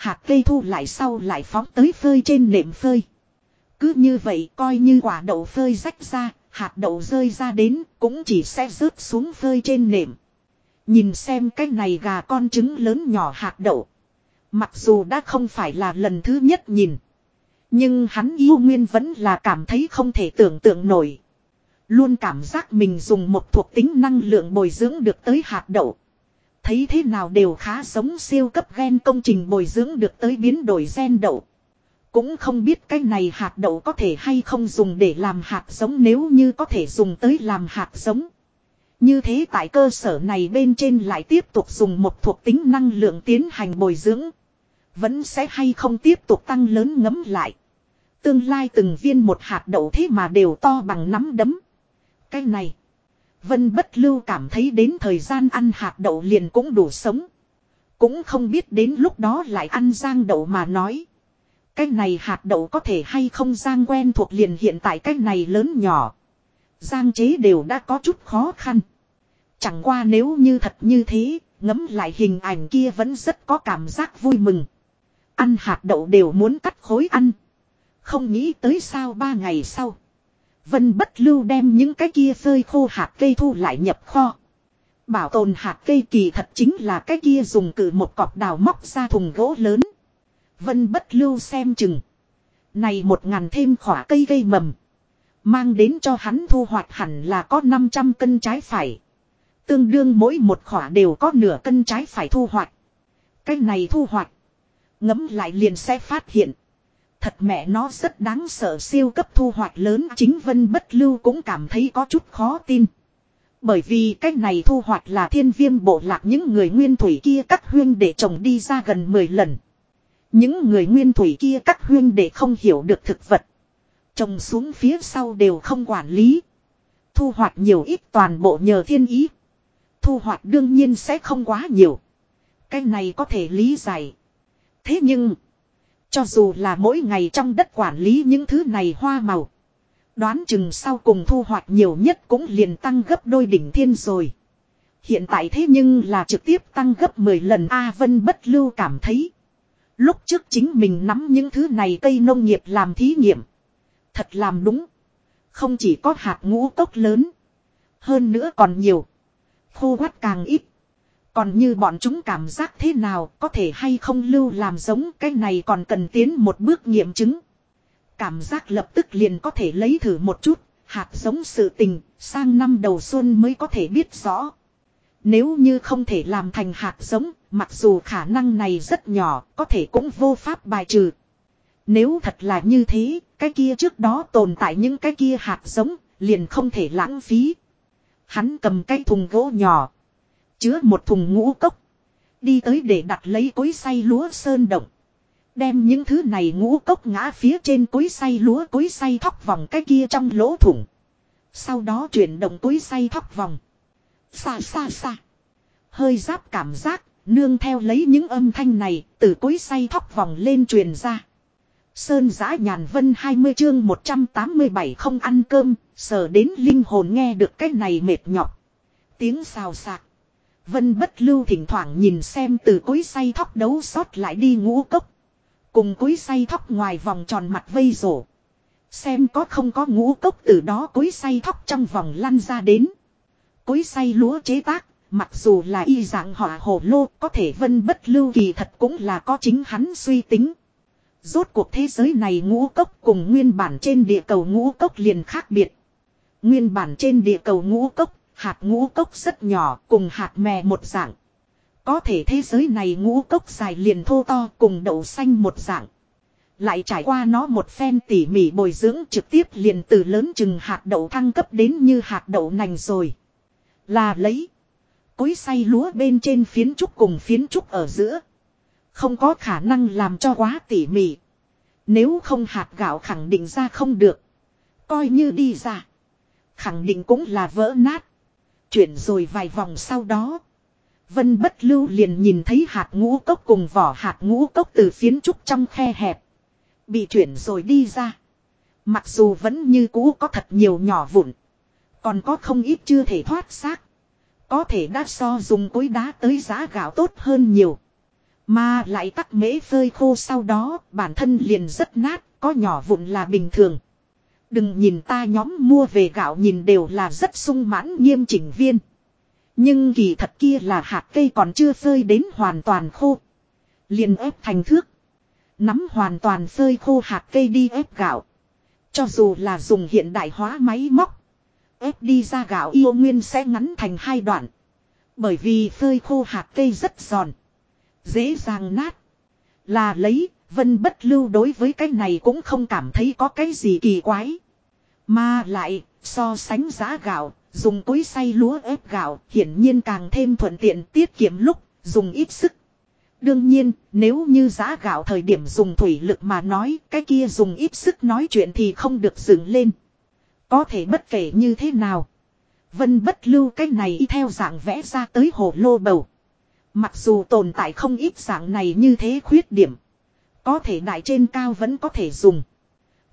Hạt cây thu lại sau lại phóng tới phơi trên nệm phơi. Cứ như vậy coi như quả đậu phơi rách ra, hạt đậu rơi ra đến cũng chỉ sẽ rớt xuống phơi trên nệm. Nhìn xem cái này gà con trứng lớn nhỏ hạt đậu. Mặc dù đã không phải là lần thứ nhất nhìn. Nhưng hắn yêu nguyên vẫn là cảm thấy không thể tưởng tượng nổi. Luôn cảm giác mình dùng một thuộc tính năng lượng bồi dưỡng được tới hạt đậu. Thấy thế nào đều khá giống siêu cấp gen công trình bồi dưỡng được tới biến đổi gen đậu. Cũng không biết cái này hạt đậu có thể hay không dùng để làm hạt giống nếu như có thể dùng tới làm hạt giống. Như thế tại cơ sở này bên trên lại tiếp tục dùng một thuộc tính năng lượng tiến hành bồi dưỡng. Vẫn sẽ hay không tiếp tục tăng lớn ngấm lại. Tương lai từng viên một hạt đậu thế mà đều to bằng nắm đấm. Cái này. Vân bất lưu cảm thấy đến thời gian ăn hạt đậu liền cũng đủ sống. Cũng không biết đến lúc đó lại ăn giang đậu mà nói. Cái này hạt đậu có thể hay không giang quen thuộc liền hiện tại cái này lớn nhỏ. Giang chế đều đã có chút khó khăn. Chẳng qua nếu như thật như thế, ngấm lại hình ảnh kia vẫn rất có cảm giác vui mừng. Ăn hạt đậu đều muốn cắt khối ăn. Không nghĩ tới sao ba ngày sau. Vân bất lưu đem những cái kia rơi khô hạt cây thu lại nhập kho. Bảo tồn hạt cây kỳ thật chính là cái kia dùng cử một cọp đào móc ra thùng gỗ lớn. Vân bất lưu xem chừng. Này một ngàn thêm khỏa cây gây mầm. Mang đến cho hắn thu hoạch hẳn là có 500 cân trái phải. Tương đương mỗi một khỏa đều có nửa cân trái phải thu hoạch. Cái này thu hoạch. Ngấm lại liền sẽ phát hiện. Thật mẹ nó rất đáng sợ siêu cấp thu hoạch lớn chính vân bất lưu cũng cảm thấy có chút khó tin. Bởi vì cái này thu hoạch là thiên viêm bộ lạc những người nguyên thủy kia cắt huyên để trồng đi ra gần 10 lần. Những người nguyên thủy kia cắt huyên để không hiểu được thực vật. Trồng xuống phía sau đều không quản lý. Thu hoạch nhiều ít toàn bộ nhờ thiên ý. Thu hoạch đương nhiên sẽ không quá nhiều. Cái này có thể lý giải. Thế nhưng, cho dù là mỗi ngày trong đất quản lý những thứ này hoa màu. Đoán chừng sau cùng thu hoạch nhiều nhất cũng liền tăng gấp đôi đỉnh thiên rồi. Hiện tại thế nhưng là trực tiếp tăng gấp 10 lần A Vân bất lưu cảm thấy. Lúc trước chính mình nắm những thứ này cây nông nghiệp làm thí nghiệm. Thật làm đúng. Không chỉ có hạt ngũ cốc lớn. Hơn nữa còn nhiều. Khô quát càng ít. Còn như bọn chúng cảm giác thế nào có thể hay không lưu làm giống cái này còn cần tiến một bước nghiệm chứng. Cảm giác lập tức liền có thể lấy thử một chút, hạt giống sự tình, sang năm đầu xuân mới có thể biết rõ. Nếu như không thể làm thành hạt giống, mặc dù khả năng này rất nhỏ, có thể cũng vô pháp bài trừ. Nếu thật là như thế, cái kia trước đó tồn tại những cái kia hạt giống, liền không thể lãng phí. Hắn cầm cái thùng gỗ nhỏ, chứa một thùng ngũ cốc, đi tới để đặt lấy cối xay lúa sơn động. Đem những thứ này ngũ cốc ngã phía trên cối xay lúa cối xay thóc vòng cái kia trong lỗ thủng. Sau đó chuyển động cối xay thóc vòng. Xa xa xa. Hơi giáp cảm giác, nương theo lấy những âm thanh này, từ cối xay thóc vòng lên truyền ra. Sơn giã nhàn vân 20 chương 187 không ăn cơm, sờ đến linh hồn nghe được cái này mệt nhọc. Tiếng xào xạc. Vân bất lưu thỉnh thoảng nhìn xem từ cối say thóc đấu sót lại đi ngũ cốc. Cùng cối say thóc ngoài vòng tròn mặt vây rổ. Xem có không có ngũ cốc từ đó cối say thóc trong vòng lăn ra đến. Cối say lúa chế tác, mặc dù là y dạng họa hồ lô, có thể vân bất lưu kỳ thật cũng là có chính hắn suy tính. Rốt cuộc thế giới này ngũ cốc cùng nguyên bản trên địa cầu ngũ cốc liền khác biệt. Nguyên bản trên địa cầu ngũ cốc, hạt ngũ cốc rất nhỏ cùng hạt mè một dạng. Có thể thế giới này ngũ cốc dài liền thô to cùng đậu xanh một dạng. Lại trải qua nó một phen tỉ mỉ bồi dưỡng trực tiếp liền từ lớn chừng hạt đậu thăng cấp đến như hạt đậu nành rồi. Là lấy. Cối say lúa bên trên phiến trúc cùng phiến trúc ở giữa. Không có khả năng làm cho quá tỉ mỉ. Nếu không hạt gạo khẳng định ra không được. Coi như đi ra. Khẳng định cũng là vỡ nát. Chuyển rồi vài vòng sau đó. Vân bất lưu liền nhìn thấy hạt ngũ cốc cùng vỏ hạt ngũ cốc từ phiến trúc trong khe hẹp. Bị chuyển rồi đi ra. Mặc dù vẫn như cũ có thật nhiều nhỏ vụn. Còn có không ít chưa thể thoát xác. Có thể đã so dùng cối đá tới giá gạo tốt hơn nhiều. Mà lại tắc mễ phơi khô sau đó bản thân liền rất nát, có nhỏ vụn là bình thường. Đừng nhìn ta nhóm mua về gạo nhìn đều là rất sung mãn nghiêm chỉnh viên. Nhưng kỳ thật kia là hạt cây còn chưa phơi đến hoàn toàn khô. Liền ép thành thước. Nắm hoàn toàn phơi khô hạt cây đi ép gạo. Cho dù là dùng hiện đại hóa máy móc. Ép đi ra gạo yêu nguyên sẽ ngắn thành hai đoạn. Bởi vì phơi khô hạt cây rất giòn. Dễ dàng nát. Là lấy, vân bất lưu đối với cái này cũng không cảm thấy có cái gì kỳ quái. Mà lại, so sánh giá gạo, dùng cối xay lúa ép gạo, hiển nhiên càng thêm thuận tiện tiết kiệm lúc, dùng ít sức. Đương nhiên, nếu như giá gạo thời điểm dùng thủy lực mà nói, cái kia dùng ít sức nói chuyện thì không được dừng lên. Có thể bất kể như thế nào. Vân bất lưu cái này y theo dạng vẽ ra tới hồ lô bầu. Mặc dù tồn tại không ít dạng này như thế khuyết điểm. Có thể đại trên cao vẫn có thể dùng.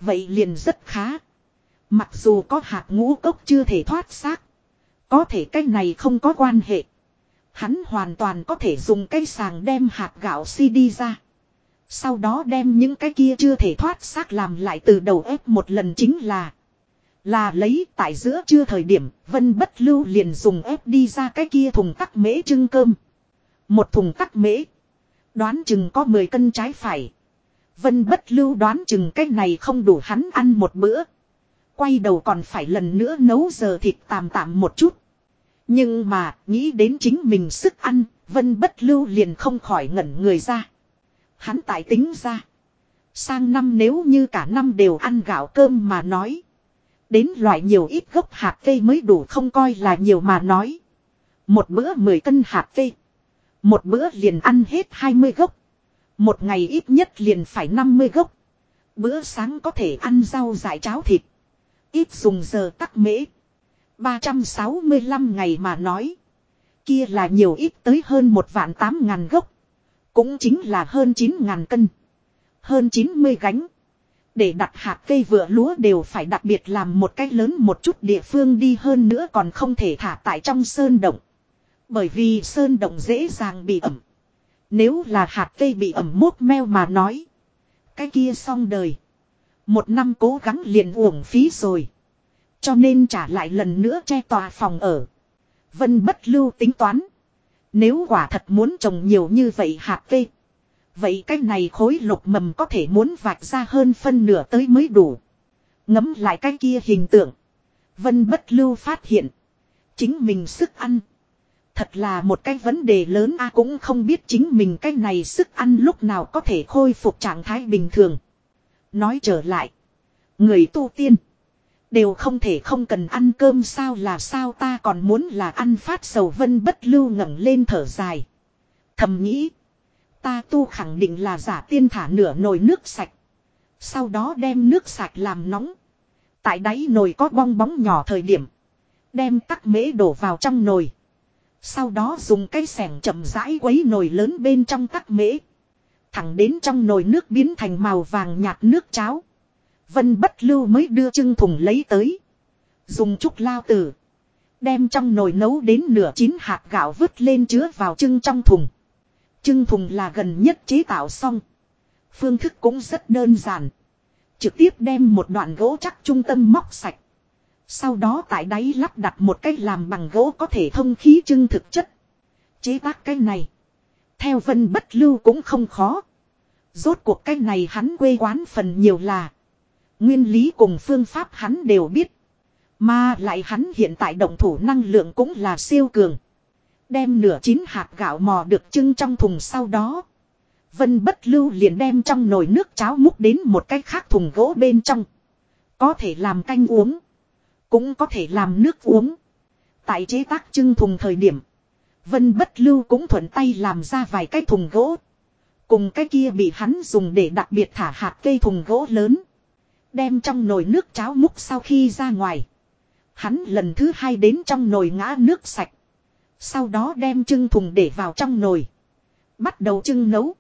Vậy liền rất khá. Mặc dù có hạt ngũ cốc chưa thể thoát xác. Có thể cái này không có quan hệ. Hắn hoàn toàn có thể dùng cây sàng đem hạt gạo si đi ra. Sau đó đem những cái kia chưa thể thoát xác làm lại từ đầu ép một lần chính là. Là lấy tại giữa chưa thời điểm, vân bất lưu liền dùng ép đi ra cái kia thùng tắc mễ trưng cơm. Một thùng tắc mễ. Đoán chừng có 10 cân trái phải. Vân bất lưu đoán chừng cái này không đủ hắn ăn một bữa. Quay đầu còn phải lần nữa nấu giờ thịt tạm tạm một chút. Nhưng mà, nghĩ đến chính mình sức ăn, vân bất lưu liền không khỏi ngẩn người ra. Hắn tại tính ra. Sang năm nếu như cả năm đều ăn gạo cơm mà nói. Đến loại nhiều ít gốc hạt cây mới đủ không coi là nhiều mà nói. Một bữa 10 cân hạt cây. Một bữa liền ăn hết 20 gốc. Một ngày ít nhất liền phải 50 gốc. Bữa sáng có thể ăn rau dại cháo thịt. Ít dùng giờ tắc mễ. 365 ngày mà nói. Kia là nhiều ít tới hơn một vạn tám ngàn gốc. Cũng chính là hơn 9 ngàn cân. Hơn 90 gánh. Để đặt hạt cây vựa lúa đều phải đặc biệt làm một cách lớn một chút địa phương đi hơn nữa còn không thể thả tại trong sơn động. Bởi vì sơn động dễ dàng bị ẩm. Nếu là hạt cây bị ẩm mốt meo mà nói. Cái kia xong đời. Một năm cố gắng liền uổng phí rồi. Cho nên trả lại lần nữa che tòa phòng ở. Vân bất lưu tính toán. Nếu quả thật muốn trồng nhiều như vậy hạt cây. Vậy cái này khối lục mầm có thể muốn vạch ra hơn phân nửa tới mới đủ. Ngấm lại cái kia hình tượng. Vân bất lưu phát hiện. Chính mình sức ăn. Thật là một cái vấn đề lớn a cũng không biết chính mình cái này sức ăn lúc nào có thể khôi phục trạng thái bình thường. Nói trở lại. Người tu tiên. Đều không thể không cần ăn cơm sao là sao ta còn muốn là ăn phát sầu vân bất lưu ngẩng lên thở dài. Thầm nghĩ. Ta tu khẳng định là giả tiên thả nửa nồi nước sạch. Sau đó đem nước sạch làm nóng. Tại đáy nồi có bong bóng nhỏ thời điểm. Đem tắc mễ đổ vào trong nồi. Sau đó dùng cây sẻng chậm rãi quấy nồi lớn bên trong tắc mễ. Thẳng đến trong nồi nước biến thành màu vàng nhạt nước cháo. Vân bất lưu mới đưa trưng thùng lấy tới. Dùng chút lao tử. Đem trong nồi nấu đến nửa chín hạt gạo vứt lên chứa vào trưng trong thùng. Trưng thùng là gần nhất chế tạo xong. Phương thức cũng rất đơn giản. Trực tiếp đem một đoạn gỗ chắc trung tâm móc sạch. Sau đó tại đáy lắp đặt một cái làm bằng gỗ có thể thông khí trưng thực chất. Chế tác cái này. Theo vân bất lưu cũng không khó. Rốt cuộc cái này hắn quê quán phần nhiều là. Nguyên lý cùng phương pháp hắn đều biết. Mà lại hắn hiện tại động thủ năng lượng cũng là siêu cường. Đem nửa chín hạt gạo mò được trưng trong thùng sau đó. Vân bất lưu liền đem trong nồi nước cháo múc đến một cái khác thùng gỗ bên trong. Có thể làm canh uống. Cũng có thể làm nước uống. Tại chế tác trưng thùng thời điểm. Vân bất lưu cũng thuận tay làm ra vài cái thùng gỗ. Cùng cái kia bị hắn dùng để đặc biệt thả hạt cây thùng gỗ lớn. Đem trong nồi nước cháo múc sau khi ra ngoài. Hắn lần thứ hai đến trong nồi ngã nước sạch. Sau đó đem trưng thùng để vào trong nồi. Bắt đầu trưng nấu.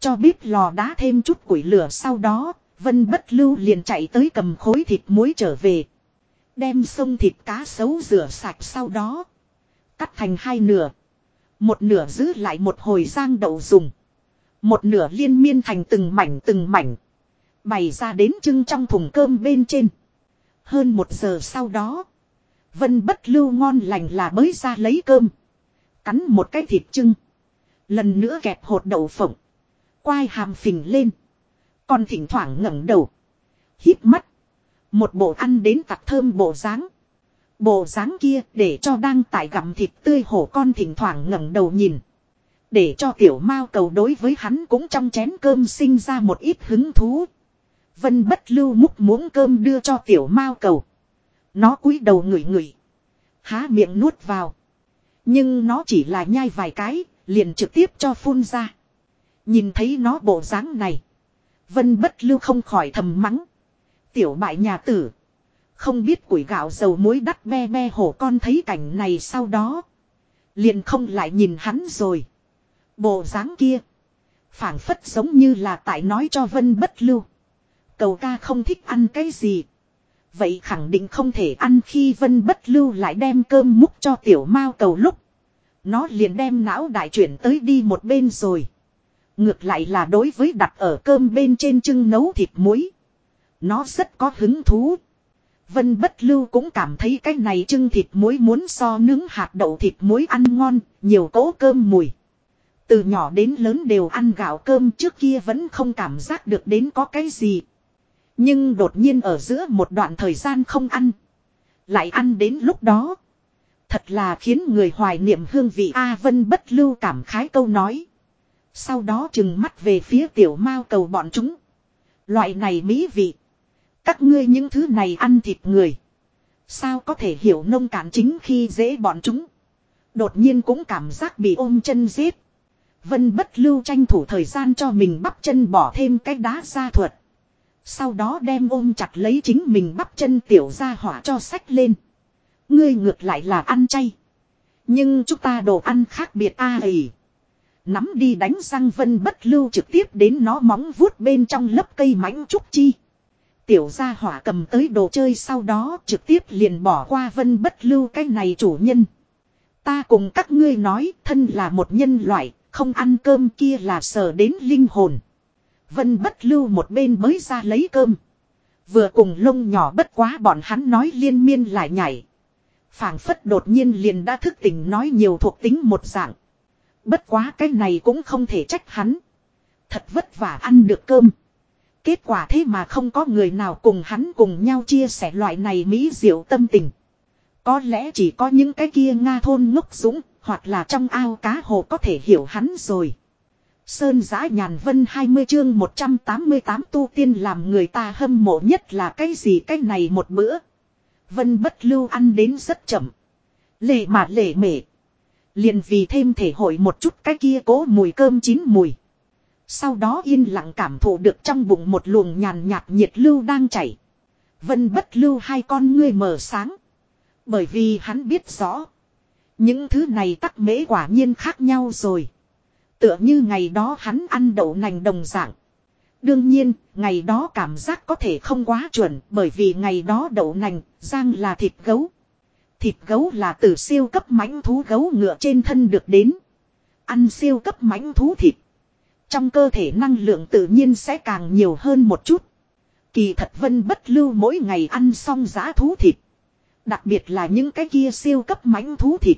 Cho bếp lò đá thêm chút củi lửa sau đó, Vân bất lưu liền chạy tới cầm khối thịt muối trở về. Đem sông thịt cá sấu rửa sạch sau đó. Cắt thành hai nửa. Một nửa giữ lại một hồi giang đậu dùng. Một nửa liên miên thành từng mảnh từng mảnh. Bày ra đến trưng trong thùng cơm bên trên. Hơn một giờ sau đó. Vân bất lưu ngon lành là bới ra lấy cơm. Cắn một cái thịt trưng. Lần nữa kẹp hột đậu phộng. Quai hàm phình lên. Còn thỉnh thoảng ngẩng đầu. hít mắt. Một bộ ăn đến tặc thơm bộ dáng. Bộ dáng kia để cho đang tại gặm thịt tươi hổ con thỉnh thoảng ngẩng đầu nhìn. Để cho tiểu mao cầu đối với hắn cũng trong chén cơm sinh ra một ít hứng thú. Vân bất lưu múc muỗng cơm đưa cho tiểu mao cầu. Nó cúi đầu ngửi ngửi. Há miệng nuốt vào. Nhưng nó chỉ là nhai vài cái, liền trực tiếp cho phun ra. Nhìn thấy nó bộ dáng này. Vân bất lưu không khỏi thầm mắng. Tiểu bại nhà tử. Không biết củi gạo dầu muối đắt be be hổ con thấy cảnh này sau đó. Liền không lại nhìn hắn rồi. Bộ dáng kia. phảng phất giống như là tại nói cho Vân bất lưu. Cầu ca không thích ăn cái gì. Vậy khẳng định không thể ăn khi Vân bất lưu lại đem cơm múc cho tiểu mao cầu lúc. Nó liền đem não đại chuyển tới đi một bên rồi. Ngược lại là đối với đặt ở cơm bên trên trưng nấu thịt muối. Nó rất có hứng thú. Vân bất lưu cũng cảm thấy cái này trưng thịt muối muốn so nướng hạt đậu thịt muối ăn ngon, nhiều cỗ cơm mùi. Từ nhỏ đến lớn đều ăn gạo cơm trước kia vẫn không cảm giác được đến có cái gì. Nhưng đột nhiên ở giữa một đoạn thời gian không ăn. Lại ăn đến lúc đó. Thật là khiến người hoài niệm hương vị A Vân bất lưu cảm khái câu nói. Sau đó chừng mắt về phía tiểu mao cầu bọn chúng. Loại này mỹ vị. Các ngươi những thứ này ăn thịt người. Sao có thể hiểu nông cạn chính khi dễ bọn chúng. Đột nhiên cũng cảm giác bị ôm chân giết. Vân bất lưu tranh thủ thời gian cho mình bắp chân bỏ thêm cái đá ra thuật. Sau đó đem ôm chặt lấy chính mình bắp chân tiểu ra hỏa cho sách lên. Ngươi ngược lại là ăn chay. Nhưng chúng ta đồ ăn khác biệt a à Nắm đi đánh răng vân bất lưu trực tiếp đến nó móng vuốt bên trong lớp cây mãnh trúc chi. Tiểu gia hỏa cầm tới đồ chơi sau đó trực tiếp liền bỏ qua vân bất lưu cái này chủ nhân. Ta cùng các ngươi nói thân là một nhân loại, không ăn cơm kia là sờ đến linh hồn. Vân bất lưu một bên mới ra lấy cơm. Vừa cùng lông nhỏ bất quá bọn hắn nói liên miên lại nhảy. phảng phất đột nhiên liền đã thức tỉnh nói nhiều thuộc tính một dạng. Bất quá cái này cũng không thể trách hắn. Thật vất vả ăn được cơm. Kết quả thế mà không có người nào cùng hắn cùng nhau chia sẻ loại này mỹ diệu tâm tình. Có lẽ chỉ có những cái kia Nga thôn ngốc dũng, hoặc là trong ao cá hồ có thể hiểu hắn rồi. Sơn giã nhàn vân 20 chương 188 tu tiên làm người ta hâm mộ nhất là cái gì cái này một bữa. Vân bất lưu ăn đến rất chậm. Lệ mà lệ mệ. Liền vì thêm thể hội một chút cái kia cố mùi cơm chín mùi. Sau đó yên lặng cảm thụ được trong bụng một luồng nhàn nhạt nhiệt lưu đang chảy. Vân bất lưu hai con ngươi mở sáng. Bởi vì hắn biết rõ. Những thứ này tắc mễ quả nhiên khác nhau rồi. Tựa như ngày đó hắn ăn đậu nành đồng dạng. Đương nhiên, ngày đó cảm giác có thể không quá chuẩn bởi vì ngày đó đậu nành, giang là thịt gấu. Thịt gấu là từ siêu cấp mãnh thú gấu ngựa trên thân được đến. Ăn siêu cấp mãnh thú thịt. Trong cơ thể năng lượng tự nhiên sẽ càng nhiều hơn một chút. Kỳ thật vân bất lưu mỗi ngày ăn xong giá thú thịt. Đặc biệt là những cái kia siêu cấp mãnh thú thịt.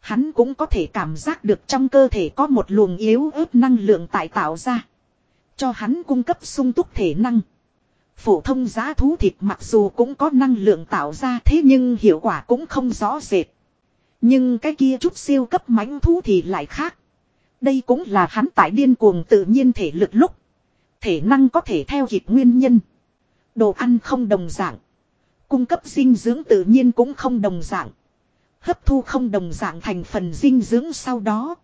Hắn cũng có thể cảm giác được trong cơ thể có một luồng yếu ớt năng lượng tại tạo ra. Cho hắn cung cấp sung túc thể năng. Phổ thông giá thú thịt mặc dù cũng có năng lượng tạo ra thế nhưng hiệu quả cũng không rõ rệt. Nhưng cái kia chút siêu cấp mãnh thú thì lại khác. Đây cũng là hắn tại điên cuồng tự nhiên thể lực lúc. Thể năng có thể theo kịp nguyên nhân. Đồ ăn không đồng dạng. Cung cấp dinh dưỡng tự nhiên cũng không đồng dạng. Hấp thu không đồng dạng thành phần dinh dưỡng sau đó.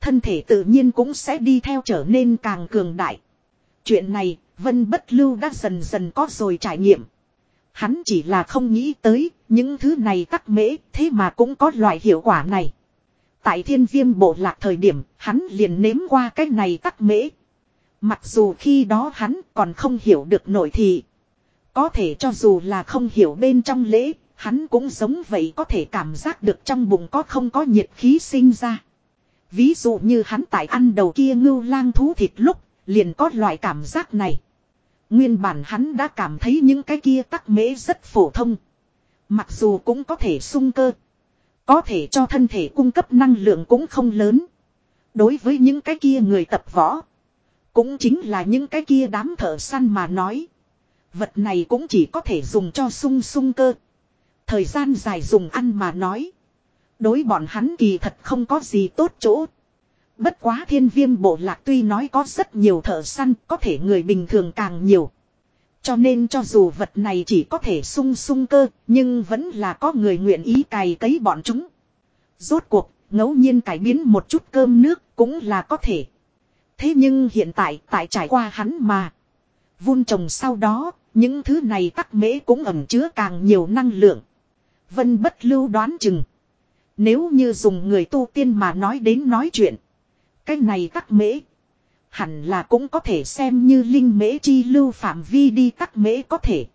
Thân thể tự nhiên cũng sẽ đi theo trở nên càng cường đại. Chuyện này, Vân Bất Lưu đã dần dần có rồi trải nghiệm. Hắn chỉ là không nghĩ tới, những thứ này tắc mễ, thế mà cũng có loại hiệu quả này. Tại thiên viêm bộ lạc thời điểm, hắn liền nếm qua cái này tắc mễ. Mặc dù khi đó hắn còn không hiểu được nội thị. Có thể cho dù là không hiểu bên trong lễ, hắn cũng giống vậy có thể cảm giác được trong bụng có không có nhiệt khí sinh ra. Ví dụ như hắn tại ăn đầu kia ngưu lang thú thịt lúc, liền có loại cảm giác này. Nguyên bản hắn đã cảm thấy những cái kia tắc mễ rất phổ thông. Mặc dù cũng có thể sung cơ. Có thể cho thân thể cung cấp năng lượng cũng không lớn. Đối với những cái kia người tập võ. Cũng chính là những cái kia đám thợ săn mà nói. Vật này cũng chỉ có thể dùng cho sung sung cơ. Thời gian dài dùng ăn mà nói. Đối bọn hắn kỳ thật không có gì tốt chỗ. Bất quá thiên viêm bộ lạc tuy nói có rất nhiều thợ săn, có thể người bình thường càng nhiều. Cho nên cho dù vật này chỉ có thể sung sung cơ, nhưng vẫn là có người nguyện ý cày cấy bọn chúng. Rốt cuộc, ngẫu nhiên cải biến một chút cơm nước cũng là có thể. Thế nhưng hiện tại, tại trải qua hắn mà. Vun trồng sau đó, những thứ này tắc mễ cũng ẩm chứa càng nhiều năng lượng. Vân bất lưu đoán chừng. Nếu như dùng người tu tiên mà nói đến nói chuyện. Cái này tắc mễ. Hẳn là cũng có thể xem như linh mễ chi lưu phạm vi đi tắc mễ có thể.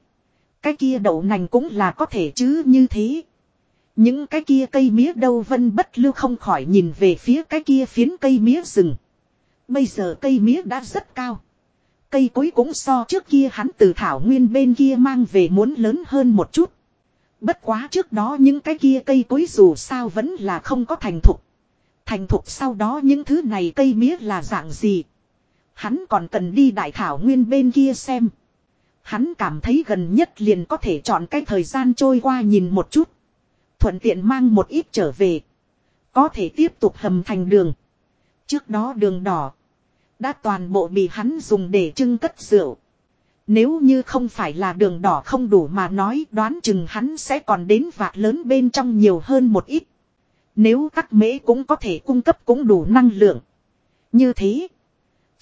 Cái kia đậu nành cũng là có thể chứ như thế. Những cái kia cây mía đâu vân bất lưu không khỏi nhìn về phía cái kia phiến cây mía rừng. Bây giờ cây mía đã rất cao. Cây cối cũng so trước kia hắn từ thảo nguyên bên kia mang về muốn lớn hơn một chút. Bất quá trước đó những cái kia cây cối dù sao vẫn là không có thành thục. Thành thục sau đó những thứ này cây mía là dạng gì. Hắn còn cần đi đại thảo nguyên bên kia xem. Hắn cảm thấy gần nhất liền có thể chọn cái thời gian trôi qua nhìn một chút. Thuận tiện mang một ít trở về. Có thể tiếp tục hầm thành đường. Trước đó đường đỏ. Đã toàn bộ bị hắn dùng để trưng cất rượu. Nếu như không phải là đường đỏ không đủ mà nói, đoán chừng hắn sẽ còn đến vạt lớn bên trong nhiều hơn một ít. Nếu tắc mễ cũng có thể cung cấp cũng đủ năng lượng. Như thế.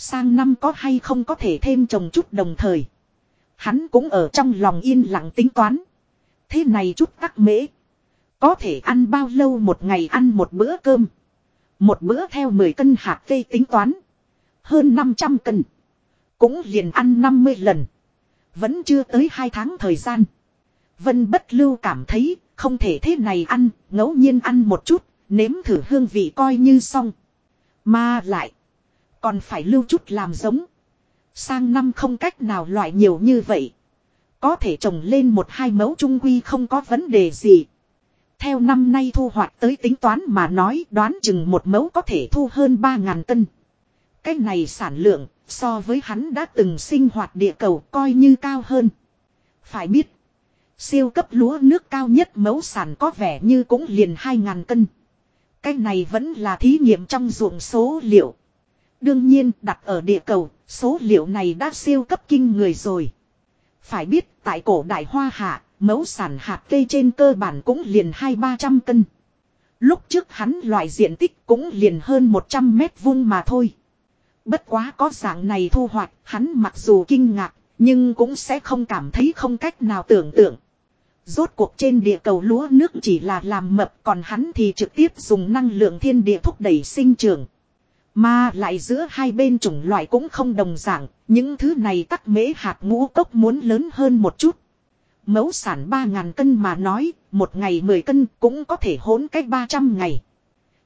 Sang năm có hay không có thể thêm trồng chút đồng thời. Hắn cũng ở trong lòng yên lặng tính toán. Thế này chút tắc mễ. Có thể ăn bao lâu một ngày ăn một bữa cơm. Một bữa theo 10 cân hạt cây tính toán. Hơn 500 cân. Cũng liền ăn 50 lần. Vẫn chưa tới 2 tháng thời gian. Vân bất lưu cảm thấy không thể thế này ăn, ngẫu nhiên ăn một chút, nếm thử hương vị coi như xong. Mà lại, còn phải lưu chút làm giống. Sang năm không cách nào loại nhiều như vậy. Có thể trồng lên một hai mẫu trung quy không có vấn đề gì. Theo năm nay thu hoạch tới tính toán mà nói đoán chừng một mẫu có thể thu hơn 3.000 cân. Cái này sản lượng so với hắn đã từng sinh hoạt địa cầu coi như cao hơn. Phải biết, siêu cấp lúa nước cao nhất mẫu sản có vẻ như cũng liền 2.000 cân. Cái này vẫn là thí nghiệm trong ruộng số liệu. Đương nhiên đặt ở địa cầu, số liệu này đã siêu cấp kinh người rồi. Phải biết tại cổ đại hoa hạ, mẫu sản hạt cây trên cơ bản cũng liền hai ba trăm cân. Lúc trước hắn loại diện tích cũng liền hơn 100 mét vuông mà thôi. Bất quá có dạng này thu hoạch, hắn mặc dù kinh ngạc, nhưng cũng sẽ không cảm thấy không cách nào tưởng tượng. Rốt cuộc trên địa cầu lúa nước chỉ là làm mập còn hắn thì trực tiếp dùng năng lượng thiên địa thúc đẩy sinh trưởng. Mà lại giữa hai bên chủng loại cũng không đồng dạng, những thứ này tắc mễ hạt ngũ cốc muốn lớn hơn một chút. Mẫu sản 3.000 cân mà nói, một ngày 10 cân cũng có thể hỗn cách 300 ngày.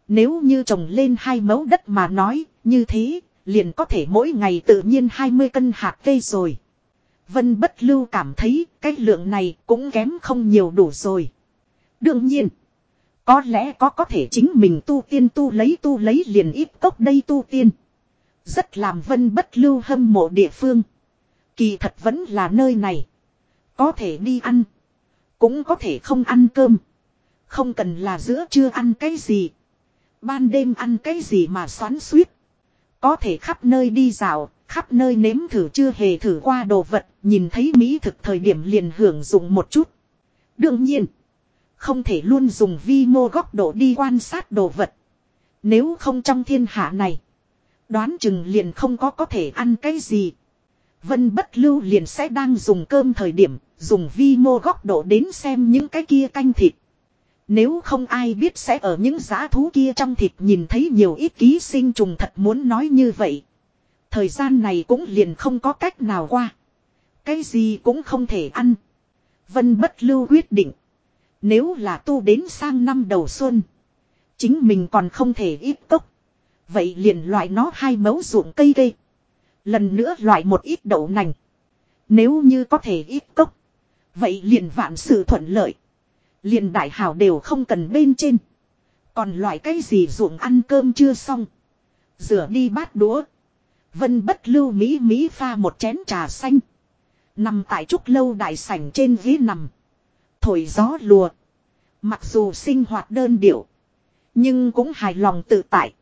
Nếu như trồng lên hai mẫu đất mà nói, như thế, liền có thể mỗi ngày tự nhiên 20 cân hạt cây rồi. Vân bất lưu cảm thấy cái lượng này cũng kém không nhiều đủ rồi. Đương nhiên, có lẽ có có thể chính mình tu tiên tu lấy tu lấy liền ít cốc đây tu tiên. Rất làm vân bất lưu hâm mộ địa phương. Kỳ thật vẫn là nơi này. Có thể đi ăn. Cũng có thể không ăn cơm. Không cần là giữa trưa ăn cái gì. Ban đêm ăn cái gì mà xoắn suýt. Có thể khắp nơi đi dạo, khắp nơi nếm thử chưa hề thử qua đồ vật, nhìn thấy mỹ thực thời điểm liền hưởng dụng một chút. Đương nhiên, không thể luôn dùng vi mô góc độ đi quan sát đồ vật. Nếu không trong thiên hạ này, đoán chừng liền không có có thể ăn cái gì. Vân bất lưu liền sẽ đang dùng cơm thời điểm, dùng vi mô góc độ đến xem những cái kia canh thịt. Nếu không ai biết sẽ ở những giá thú kia trong thịt nhìn thấy nhiều ít ký sinh trùng thật muốn nói như vậy. Thời gian này cũng liền không có cách nào qua. Cái gì cũng không thể ăn. Vân bất lưu quyết định. Nếu là tu đến sang năm đầu xuân. Chính mình còn không thể ít tốc. Vậy liền loại nó hai mẫu ruộng cây cây. Lần nữa loại một ít đậu nành. Nếu như có thể ít cốc. Vậy liền vạn sự thuận lợi. Liền đại hào đều không cần bên trên. Còn loại cái gì ruộng ăn cơm chưa xong. Rửa đi bát đũa. Vân bất lưu Mỹ Mỹ pha một chén trà xanh. Nằm tại trúc lâu đại sảnh trên ghế nằm. Thổi gió lùa. Mặc dù sinh hoạt đơn điệu. Nhưng cũng hài lòng tự tại.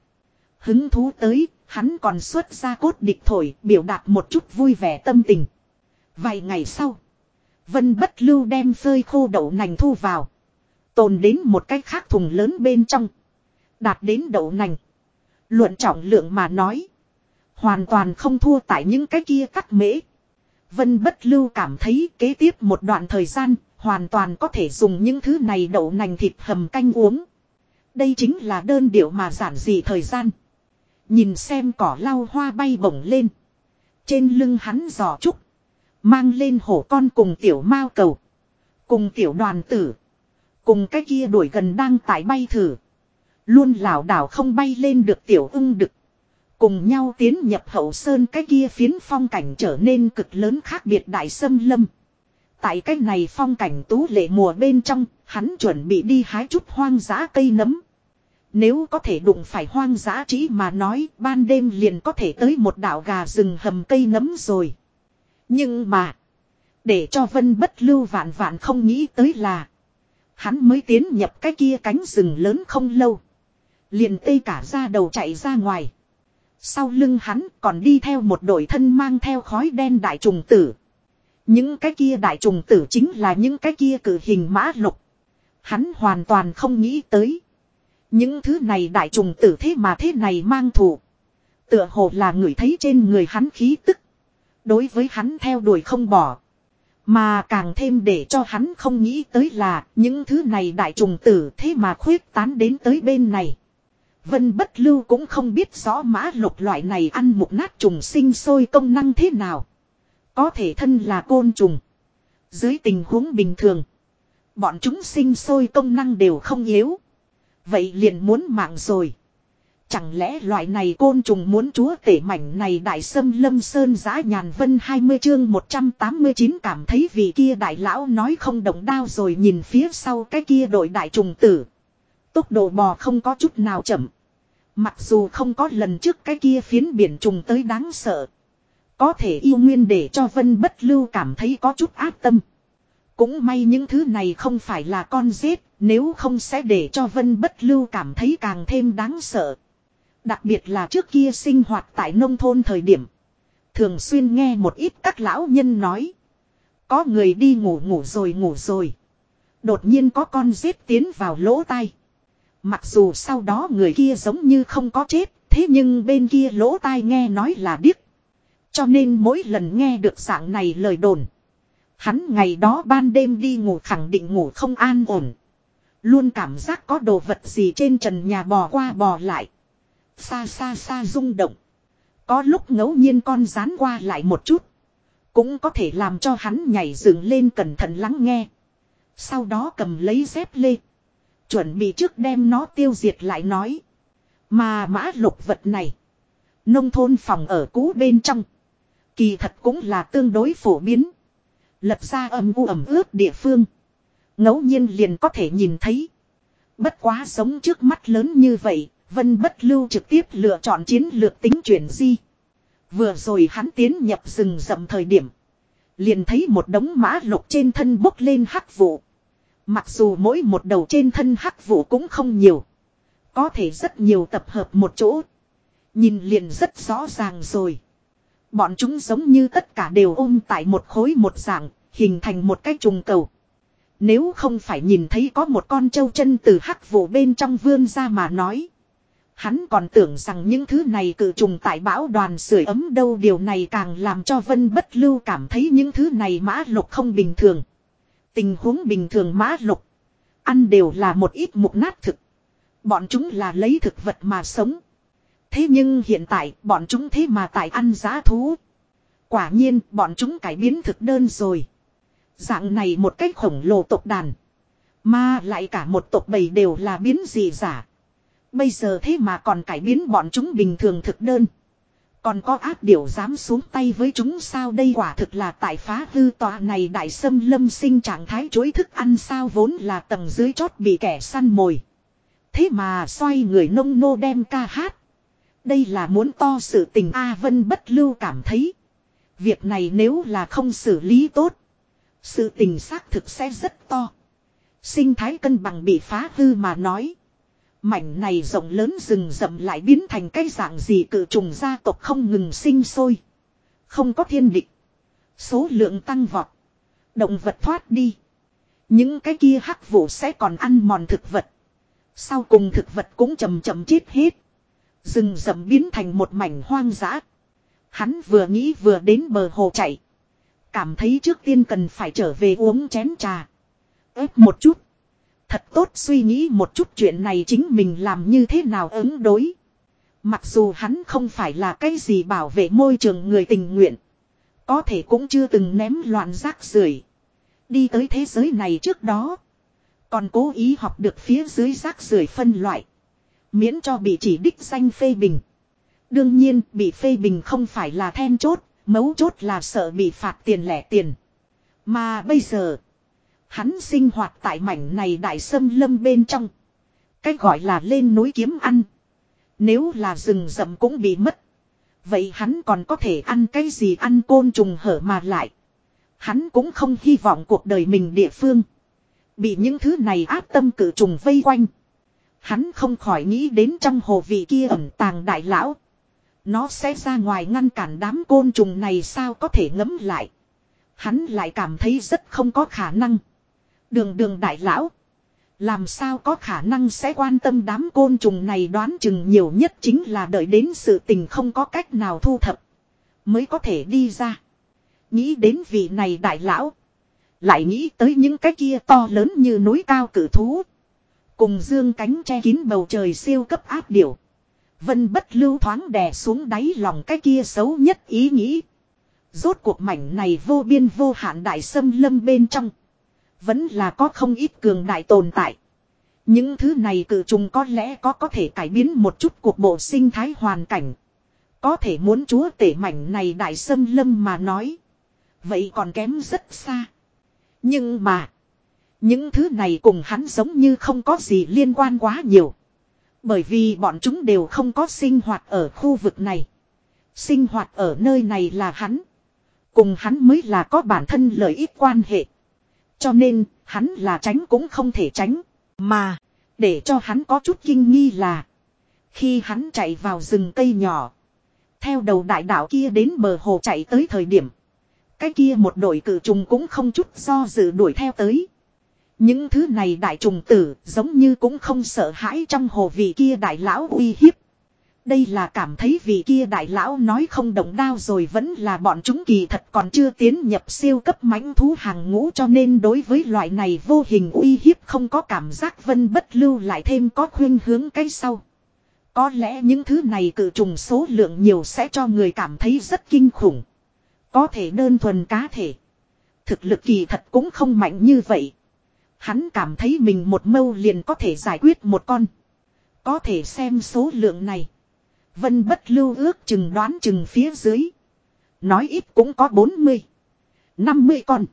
Hứng thú tới, hắn còn xuất ra cốt địch thổi biểu đạt một chút vui vẻ tâm tình. Vài ngày sau. Vân bất lưu đem phơi khô đậu nành thu vào. Tồn đến một cái khác thùng lớn bên trong. Đạt đến đậu nành. Luận trọng lượng mà nói. Hoàn toàn không thua tại những cái kia cắt mễ. Vân bất lưu cảm thấy kế tiếp một đoạn thời gian. Hoàn toàn có thể dùng những thứ này đậu nành thịt hầm canh uống. Đây chính là đơn điệu mà giản dị thời gian. Nhìn xem cỏ lau hoa bay bổng lên. Trên lưng hắn giò trúc. Mang lên hổ con cùng tiểu mao cầu. Cùng tiểu đoàn tử. Cùng cái kia đuổi gần đang tải bay thử. Luôn lảo đảo không bay lên được tiểu ưng đực. Cùng nhau tiến nhập hậu sơn cái kia phiến phong cảnh trở nên cực lớn khác biệt đại sâm lâm. Tại cái này phong cảnh tú lệ mùa bên trong, hắn chuẩn bị đi hái chút hoang dã cây nấm. Nếu có thể đụng phải hoang dã chỉ mà nói, ban đêm liền có thể tới một đảo gà rừng hầm cây nấm rồi. Nhưng mà, để cho vân bất lưu vạn vạn không nghĩ tới là, hắn mới tiến nhập cái kia cánh rừng lớn không lâu. Liền tây cả ra đầu chạy ra ngoài. Sau lưng hắn còn đi theo một đội thân mang theo khói đen đại trùng tử. Những cái kia đại trùng tử chính là những cái kia cử hình mã lục. Hắn hoàn toàn không nghĩ tới. Những thứ này đại trùng tử thế mà thế này mang thủ. Tựa hồ là người thấy trên người hắn khí tức. Đối với hắn theo đuổi không bỏ. Mà càng thêm để cho hắn không nghĩ tới là những thứ này đại trùng tử thế mà khuyết tán đến tới bên này. Vân bất lưu cũng không biết rõ mã lục loại này ăn một nát trùng sinh sôi công năng thế nào. Có thể thân là côn trùng. Dưới tình huống bình thường. Bọn chúng sinh sôi công năng đều không yếu. Vậy liền muốn mạng rồi. Chẳng lẽ loại này côn trùng muốn chúa tể mảnh này đại sâm lâm sơn giã nhàn vân 20 chương 189 cảm thấy vị kia đại lão nói không động đao rồi nhìn phía sau cái kia đội đại trùng tử. Tốc độ bò không có chút nào chậm. Mặc dù không có lần trước cái kia phiến biển trùng tới đáng sợ. Có thể yêu nguyên để cho vân bất lưu cảm thấy có chút ác tâm. Cũng may những thứ này không phải là con giết, nếu không sẽ để cho vân bất lưu cảm thấy càng thêm đáng sợ. Đặc biệt là trước kia sinh hoạt tại nông thôn thời điểm. Thường xuyên nghe một ít các lão nhân nói. Có người đi ngủ ngủ rồi ngủ rồi. Đột nhiên có con giết tiến vào lỗ tai. Mặc dù sau đó người kia giống như không có chết, thế nhưng bên kia lỗ tai nghe nói là điếc. Cho nên mỗi lần nghe được dạng này lời đồn. Hắn ngày đó ban đêm đi ngủ khẳng định ngủ không an ổn. Luôn cảm giác có đồ vật gì trên trần nhà bò qua bò lại. Xa xa xa rung động. Có lúc ngẫu nhiên con rán qua lại một chút. Cũng có thể làm cho hắn nhảy dựng lên cẩn thận lắng nghe. Sau đó cầm lấy dép lê. Chuẩn bị trước đem nó tiêu diệt lại nói. Mà mã lục vật này. Nông thôn phòng ở cũ bên trong. Kỳ thật cũng là tương đối phổ biến. Lập ra âm u ẩm ướt địa phương. ngẫu nhiên liền có thể nhìn thấy. Bất quá sống trước mắt lớn như vậy, Vân Bất Lưu trực tiếp lựa chọn chiến lược tính chuyển di. Vừa rồi hắn tiến nhập rừng rậm thời điểm. Liền thấy một đống mã lục trên thân bốc lên hắc vụ. Mặc dù mỗi một đầu trên thân hắc vụ cũng không nhiều. Có thể rất nhiều tập hợp một chỗ. Nhìn liền rất rõ ràng rồi. Bọn chúng giống như tất cả đều ôm tại một khối một dạng, hình thành một cái trùng cầu. Nếu không phải nhìn thấy có một con trâu chân từ hắc vụ bên trong vươn ra mà nói. Hắn còn tưởng rằng những thứ này cự trùng tại bão đoàn sưởi ấm đâu điều này càng làm cho Vân Bất Lưu cảm thấy những thứ này mã lục không bình thường. Tình huống bình thường mã lục. Ăn đều là một ít mục nát thực. Bọn chúng là lấy thực vật mà sống. Thế nhưng hiện tại, bọn chúng thế mà tại ăn giá thú. Quả nhiên, bọn chúng cải biến thực đơn rồi. Dạng này một cách khổng lồ tộc đàn. Mà lại cả một tộc bầy đều là biến dị giả. Bây giờ thế mà còn cải biến bọn chúng bình thường thực đơn. Còn có ác điểu dám xuống tay với chúng sao đây quả thực là tại phá hư tòa này đại sâm lâm sinh trạng thái chối thức ăn sao vốn là tầng dưới chót bị kẻ săn mồi. Thế mà xoay người nông nô đem ca hát. Đây là muốn to sự tình A Vân bất lưu cảm thấy. Việc này nếu là không xử lý tốt. Sự tình xác thực sẽ rất to. Sinh thái cân bằng bị phá hư mà nói. Mảnh này rộng lớn rừng rậm lại biến thành cái dạng gì cự trùng gia tộc không ngừng sinh sôi. Không có thiên địch. Số lượng tăng vọt. Động vật thoát đi. Những cái kia hắc vụ sẽ còn ăn mòn thực vật. Sau cùng thực vật cũng chầm chậm chết hết. Rừng rậm biến thành một mảnh hoang dã. Hắn vừa nghĩ vừa đến bờ hồ chạy. Cảm thấy trước tiên cần phải trở về uống chén trà. ép một chút. Thật tốt suy nghĩ một chút chuyện này chính mình làm như thế nào ứng đối. Mặc dù hắn không phải là cái gì bảo vệ môi trường người tình nguyện. Có thể cũng chưa từng ném loạn rác rưởi Đi tới thế giới này trước đó. Còn cố ý học được phía dưới rác rưởi phân loại. Miễn cho bị chỉ đích danh phê bình. Đương nhiên bị phê bình không phải là then chốt, mấu chốt là sợ bị phạt tiền lẻ tiền. Mà bây giờ, hắn sinh hoạt tại mảnh này đại sâm lâm bên trong. Cách gọi là lên núi kiếm ăn. Nếu là rừng rậm cũng bị mất. Vậy hắn còn có thể ăn cái gì ăn côn trùng hở mà lại. Hắn cũng không hy vọng cuộc đời mình địa phương. Bị những thứ này áp tâm cử trùng vây quanh. Hắn không khỏi nghĩ đến trong hồ vị kia ẩn tàng đại lão. Nó sẽ ra ngoài ngăn cản đám côn trùng này sao có thể ngấm lại. Hắn lại cảm thấy rất không có khả năng. Đường đường đại lão. Làm sao có khả năng sẽ quan tâm đám côn trùng này đoán chừng nhiều nhất chính là đợi đến sự tình không có cách nào thu thập. Mới có thể đi ra. Nghĩ đến vị này đại lão. Lại nghĩ tới những cái kia to lớn như núi cao cử thú. Cùng dương cánh che kín bầu trời siêu cấp áp điểu. Vân bất lưu thoáng đè xuống đáy lòng cái kia xấu nhất ý nghĩ. Rốt cuộc mảnh này vô biên vô hạn đại sâm lâm bên trong. Vẫn là có không ít cường đại tồn tại. Những thứ này cử trùng có lẽ có có thể cải biến một chút cuộc bộ sinh thái hoàn cảnh. Có thể muốn chúa tể mảnh này đại sâm lâm mà nói. Vậy còn kém rất xa. Nhưng mà. Những thứ này cùng hắn giống như không có gì liên quan quá nhiều. Bởi vì bọn chúng đều không có sinh hoạt ở khu vực này. Sinh hoạt ở nơi này là hắn. Cùng hắn mới là có bản thân lợi ích quan hệ. Cho nên, hắn là tránh cũng không thể tránh. Mà, để cho hắn có chút kinh nghi là. Khi hắn chạy vào rừng cây nhỏ. Theo đầu đại đạo kia đến bờ hồ chạy tới thời điểm. Cái kia một đội cử trùng cũng không chút do dự đuổi theo tới. Những thứ này đại trùng tử, giống như cũng không sợ hãi trong hồ vị kia đại lão uy hiếp. Đây là cảm thấy vị kia đại lão nói không động đao rồi vẫn là bọn chúng kỳ thật còn chưa tiến nhập siêu cấp mãnh thú hàng ngũ cho nên đối với loại này vô hình uy hiếp không có cảm giác vân bất lưu lại thêm có khuyên hướng cái sau. Có lẽ những thứ này cử trùng số lượng nhiều sẽ cho người cảm thấy rất kinh khủng. Có thể đơn thuần cá thể. Thực lực kỳ thật cũng không mạnh như vậy. Hắn cảm thấy mình một mâu liền có thể giải quyết một con. Có thể xem số lượng này. Vân bất lưu ước chừng đoán chừng phía dưới. Nói ít cũng có 40. 50 con.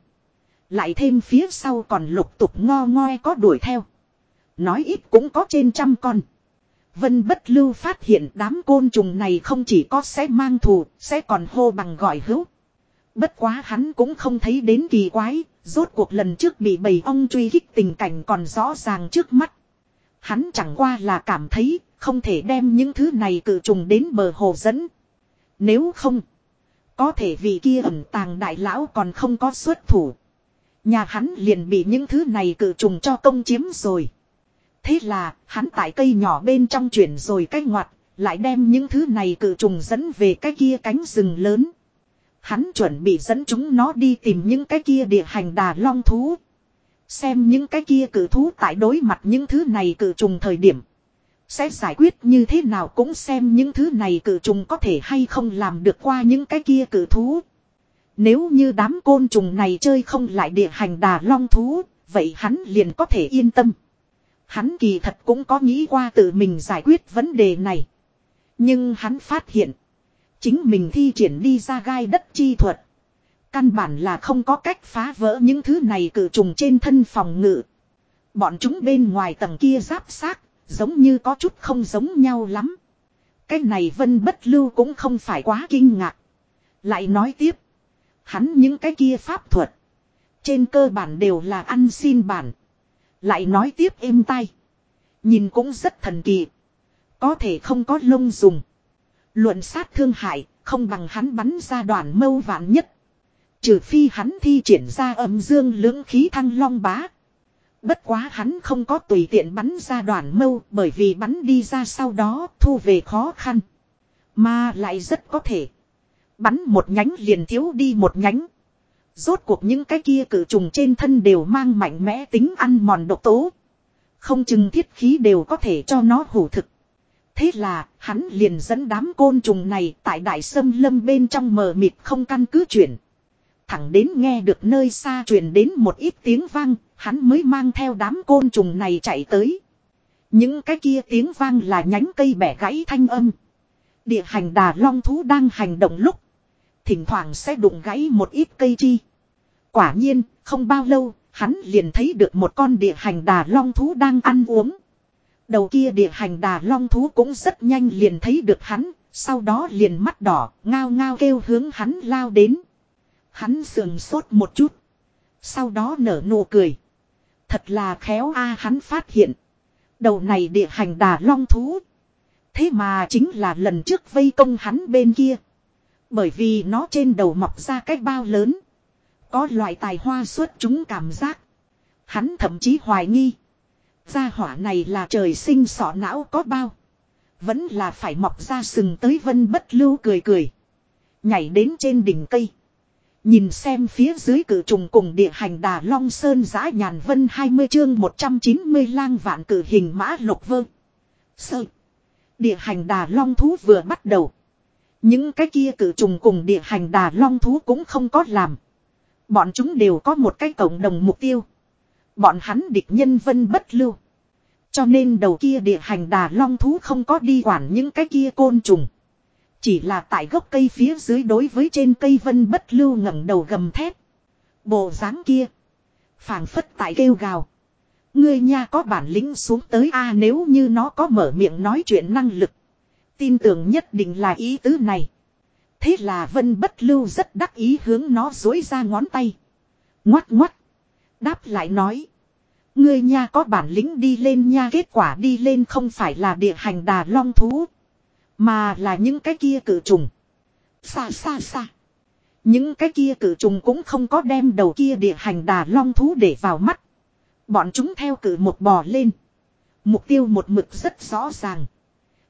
Lại thêm phía sau còn lục tục ngo ngoe có đuổi theo. Nói ít cũng có trên trăm con. Vân bất lưu phát hiện đám côn trùng này không chỉ có sẽ mang thù, sẽ còn hô bằng gọi hữu. Bất quá hắn cũng không thấy đến kỳ quái, rốt cuộc lần trước bị bầy ong truy kích tình cảnh còn rõ ràng trước mắt. Hắn chẳng qua là cảm thấy không thể đem những thứ này cự trùng đến bờ hồ dẫn. Nếu không, có thể vì kia ẩn tàng đại lão còn không có xuất thủ. Nhà hắn liền bị những thứ này cự trùng cho công chiếm rồi. Thế là, hắn tại cây nhỏ bên trong chuyển rồi cách ngoặt, lại đem những thứ này cự trùng dẫn về cái kia cánh rừng lớn. Hắn chuẩn bị dẫn chúng nó đi tìm những cái kia địa hành đà long thú. Xem những cái kia cử thú tại đối mặt những thứ này cử trùng thời điểm. Sẽ giải quyết như thế nào cũng xem những thứ này cử trùng có thể hay không làm được qua những cái kia cử thú. Nếu như đám côn trùng này chơi không lại địa hành đà long thú, vậy hắn liền có thể yên tâm. Hắn kỳ thật cũng có nghĩ qua tự mình giải quyết vấn đề này. Nhưng hắn phát hiện, chính mình thi triển đi ra gai đất chi thuật. Căn bản là không có cách phá vỡ những thứ này cử trùng trên thân phòng ngự. Bọn chúng bên ngoài tầng kia giáp xác, giống như có chút không giống nhau lắm. Cái này vân bất lưu cũng không phải quá kinh ngạc. Lại nói tiếp. Hắn những cái kia pháp thuật. Trên cơ bản đều là ăn xin bản. Lại nói tiếp êm tay. Nhìn cũng rất thần kỳ. Có thể không có lông dùng. Luận sát thương hại, không bằng hắn bắn ra đoàn mâu vạn nhất. Trừ phi hắn thi triển ra âm dương lưỡng khí thăng long bá. Bất quá hắn không có tùy tiện bắn ra đoàn mâu bởi vì bắn đi ra sau đó thu về khó khăn. Mà lại rất có thể. Bắn một nhánh liền thiếu đi một nhánh. Rốt cuộc những cái kia cử trùng trên thân đều mang mạnh mẽ tính ăn mòn độc tố. Không chừng thiết khí đều có thể cho nó hủ thực. Thế là, hắn liền dẫn đám côn trùng này tại đại sâm lâm bên trong mờ mịt không căn cứ chuyển. Thẳng đến nghe được nơi xa truyền đến một ít tiếng vang, hắn mới mang theo đám côn trùng này chạy tới. Những cái kia tiếng vang là nhánh cây bẻ gãy thanh âm. Địa hành đà long thú đang hành động lúc. Thỉnh thoảng sẽ đụng gãy một ít cây chi. Quả nhiên, không bao lâu, hắn liền thấy được một con địa hành đà long thú đang ăn uống. Đầu kia địa hành đà long thú cũng rất nhanh liền thấy được hắn, sau đó liền mắt đỏ, ngao ngao kêu hướng hắn lao đến. Hắn sườn sốt một chút. Sau đó nở nụ cười. Thật là khéo a hắn phát hiện. Đầu này địa hành đà long thú. Thế mà chính là lần trước vây công hắn bên kia. Bởi vì nó trên đầu mọc ra cái bao lớn. Có loại tài hoa xuất chúng cảm giác. Hắn thậm chí hoài nghi. Gia hỏa này là trời sinh sọ não có bao. Vẫn là phải mọc ra sừng tới vân bất lưu cười cười. Nhảy đến trên đỉnh cây. Nhìn xem phía dưới cử trùng cùng địa hành đà long sơn giã nhàn vân 20 chương 190 lang vạn cử hình mã lục vơ. Sơ. Địa hành đà long thú vừa bắt đầu. Những cái kia cử trùng cùng địa hành đà long thú cũng không có làm. Bọn chúng đều có một cái cộng đồng mục tiêu. Bọn hắn địch nhân vân bất lưu. Cho nên đầu kia địa hành đà long thú không có đi quản những cái kia côn trùng. Chỉ là tại gốc cây phía dưới đối với trên cây vân bất lưu ngẩng đầu gầm thép. Bộ dáng kia. phảng phất tại kêu gào. Ngươi nha có bản lĩnh xuống tới a, nếu như nó có mở miệng nói chuyện năng lực. Tin tưởng nhất định là ý tứ này. Thế là vân bất lưu rất đắc ý hướng nó dối ra ngón tay. Ngoắt ngoắt. Đáp lại nói. Ngươi nha có bản lĩnh đi lên nha, kết quả đi lên không phải là địa hành đà long thú. Mà là những cái kia cử trùng. Xa xa xa. Những cái kia cử trùng cũng không có đem đầu kia địa hành đà long thú để vào mắt. Bọn chúng theo cử một bò lên. Mục tiêu một mực rất rõ ràng.